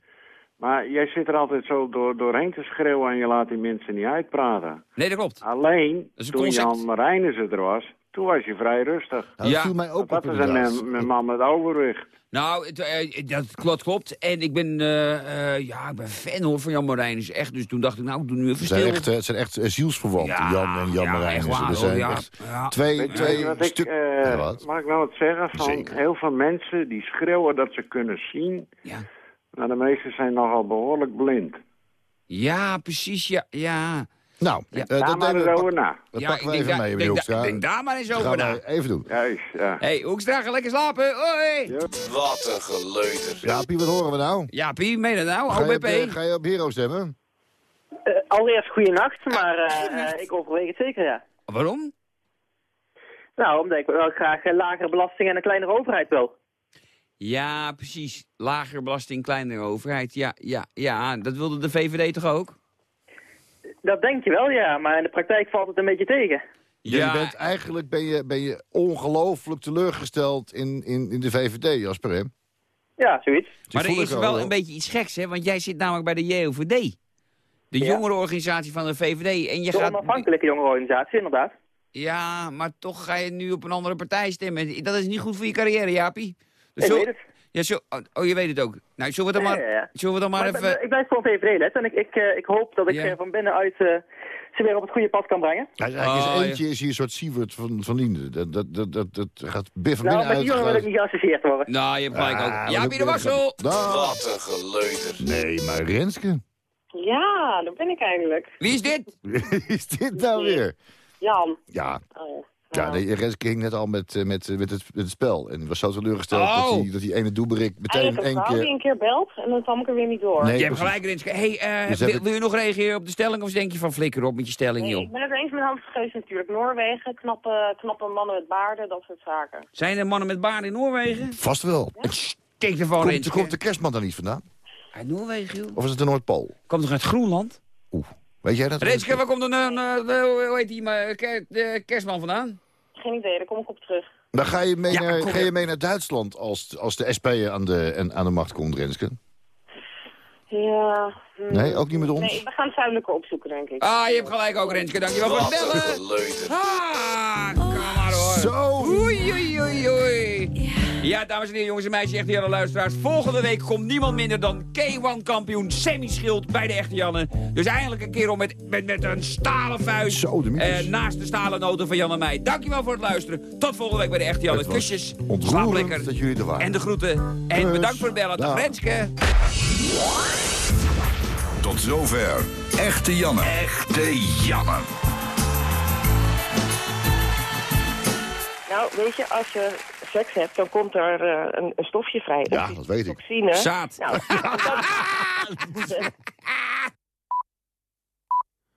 Speaker 13: Maar jij zit er altijd zo door, doorheen te schreeuwen en je laat die mensen niet uitpraten.
Speaker 3: Nee, dat klopt.
Speaker 13: Alleen,
Speaker 3: Dat
Speaker 13: toen
Speaker 3: concept.
Speaker 13: Jan Marijnissen er was, toen was je vrij rustig.
Speaker 4: Nou, dat
Speaker 3: Ja.
Speaker 4: viel mij ook
Speaker 13: Dat
Speaker 4: op
Speaker 13: is een, man met overwicht.
Speaker 3: Nou, het, eh, dat klopt, klopt. En ik ben, eh, eh, ja, ik ben fan hoor van Jan Marijn. Is echt. Dus toen dacht ik, nou, ik doe nu even
Speaker 4: Het zijn
Speaker 3: stil.
Speaker 4: echt, eh, het zijn echt eh, zielsverwanten,
Speaker 3: Ja,
Speaker 4: Jan en Jan
Speaker 3: ja, echt waar,
Speaker 4: Er zijn
Speaker 3: hoor, ja.
Speaker 4: echt
Speaker 3: Ja.
Speaker 4: twee, twee
Speaker 13: ik,
Speaker 4: stuk...
Speaker 13: eh,
Speaker 4: wat?
Speaker 13: mag ik nou wat zeggen? Van
Speaker 4: Zeker.
Speaker 13: heel veel mensen die schreeuwen dat ze kunnen zien.
Speaker 3: Ja.
Speaker 13: Maar de meesten zijn nogal behoorlijk blind.
Speaker 3: ja, precies, ja. ja.
Speaker 4: Nou,
Speaker 3: Ja.
Speaker 4: eh,
Speaker 13: Daar
Speaker 4: dat,
Speaker 13: maar eens
Speaker 4: we-
Speaker 13: over na.
Speaker 4: dat
Speaker 3: ja,
Speaker 4: pakken we even mee,
Speaker 3: denk,
Speaker 4: Hoekstra.
Speaker 3: da- denk daar maar eens over na.
Speaker 4: even doen.
Speaker 13: Juist, ja.
Speaker 3: hey, Hoekstra, ga lekker slapen. Hoi.
Speaker 2: Wat een geleuter.
Speaker 4: Ja, Pie, wat horen we nou?
Speaker 3: Ja, Pie, meen je dat nou?
Speaker 4: Ga je, op, ga je op Hero stemmen?
Speaker 14: Eh, allereerst goeienacht, maar eh, eh, ik overweeg het zeker, ja.
Speaker 3: Waarom?
Speaker 14: Nou, omdat ik wel graag lagere belasting en een kleinere overheid wil.
Speaker 3: Ja, precies. Lager belasting, kleinere overheid. Ja, ja, ja. Dat wilde de VVD toch ook?
Speaker 14: Dat denk je wel, ja, maar in de praktijk valt het een beetje tegen.
Speaker 4: Je bent eigenlijk ben je, ben je ongelooflijk teleurgesteld in, in, in de VVD, Jasper, hè?
Speaker 14: Ja, zoiets.
Speaker 3: Maar er is wel een beetje iets geks, hè? Want jij zit namelijk bij de JOVD. De
Speaker 14: Ja.
Speaker 3: jongerenorganisatie van de VVD. En je
Speaker 14: De
Speaker 3: gaat...
Speaker 14: onafhankelijke jongerenorganisatie, inderdaad.
Speaker 3: Ja, maar toch ga je nu op een andere partij stemmen. Dat is niet goed voor je carrière, Jaapie. Dus
Speaker 14: Ik
Speaker 3: zo-
Speaker 14: weet het.
Speaker 3: Ja, zo... oh, je weet het ook. Nou, zullen we dan
Speaker 14: Ja,
Speaker 3: maar,
Speaker 14: ja, ja.
Speaker 3: Zullen we dan maar,
Speaker 14: Maar ik,
Speaker 3: even...
Speaker 14: ik blijf gewoon VVD-lid en ik, ik, eh, ik hoop dat ik
Speaker 3: Ja.
Speaker 14: eh, van binnenuit eh, ze weer op het goede pad kan brengen.
Speaker 4: Hij is eigenlijk
Speaker 3: Oh,
Speaker 4: is
Speaker 3: ja.
Speaker 4: eentje is hier een soort Sievert van, van Linden. Dat, dat, dat, dat, dat gaat biff van
Speaker 14: Nou,
Speaker 4: binnen
Speaker 14: met die jongen wil ik niet geassocieerd worden.
Speaker 3: Nou, je hebt gelijk
Speaker 4: Ah,
Speaker 3: ook. de
Speaker 4: dat-
Speaker 3: Wassel!
Speaker 2: Wat een geleuter.
Speaker 4: Nee, maar Renske?
Speaker 15: Ja, dat ben ik eigenlijk.
Speaker 3: Wie is dit?
Speaker 4: Wie is dit nou weer?
Speaker 9: Jan.
Speaker 4: Ja.
Speaker 9: Oh,
Speaker 4: Ja, nee, Renske ging net al met, eh, met, eh, met, het, met het spel. En was zo teleurgesteld
Speaker 3: Oh.
Speaker 4: dat, die, dat die ene doelberik meteen één keer...
Speaker 9: een keer belt en dan kwam ik er weer niet door.
Speaker 4: Nee,
Speaker 3: je hebt gelijk, Renske. Hey, eh,
Speaker 4: Dus
Speaker 3: wil, je nog reageren op de stelling of denk je van flikker op met je stelling,
Speaker 9: Nee,
Speaker 3: joh?
Speaker 9: ik ben het eens met Hans Geus natuurlijk. Noorwegen, knappe, knappe mannen met baarden, dat soort zaken.
Speaker 3: Zijn er mannen met baarden in Noorwegen?
Speaker 4: Vast wel.
Speaker 3: Kijk ervan,
Speaker 4: Komt,
Speaker 3: Renske.
Speaker 4: komt de kerstman daar niet vandaan?
Speaker 3: Uit Noorwegen, joh.
Speaker 4: Of is het de Noordpool?
Speaker 3: Komt toch uit Groenland?
Speaker 4: Weet jij dat?
Speaker 3: Renske, waar komt dan, eh, eh, de- hoe heet die, maar, de kerstman vandaan?
Speaker 9: Geen idee, daar kom ik op terug.
Speaker 4: Dan ga je mee,
Speaker 3: Ja,
Speaker 4: naar, ga je mee naar Duitsland als, als de SP aan de, en, aan de macht komt, Renske?
Speaker 9: Ja. hm.
Speaker 4: Nee, ook niet met ons?
Speaker 9: Nee, we gaan het zuidelijker opzoeken, denk ik.
Speaker 3: Ah, je hebt gelijk ook, Renske. Dankjewel voor het bellen. Ah, kom maar hoor.
Speaker 4: Zo.
Speaker 3: Oei, oei, oei, oei. Ja, dames en heren, jongens en meisjes, echte Janne luisteraars. Volgende week komt niemand minder dan K1-kampioen Sammy Schild bij de echte Janne. Dus eindelijk een kerel met, met, met een stalen vuist.
Speaker 4: Zo, de mythes.
Speaker 3: eh, naast de stalen noten van Jan en mij. Dankjewel voor het luisteren. Tot volgende week bij de echte Janne. Kusjes, slaap lekker.
Speaker 4: dat jullie er waren.
Speaker 3: En de groeten. En bedankt voor het bellen.
Speaker 4: Dag.
Speaker 3: Renske.
Speaker 2: Tot zover. Echte Janne. Echte Janne.
Speaker 9: Nou, weet je, als je seks hebt, dan komt er eh, een, een stofje vrij.
Speaker 4: Ja, dat weet ik.
Speaker 9: Toxine.
Speaker 3: Zaad.
Speaker 9: Nou, dat,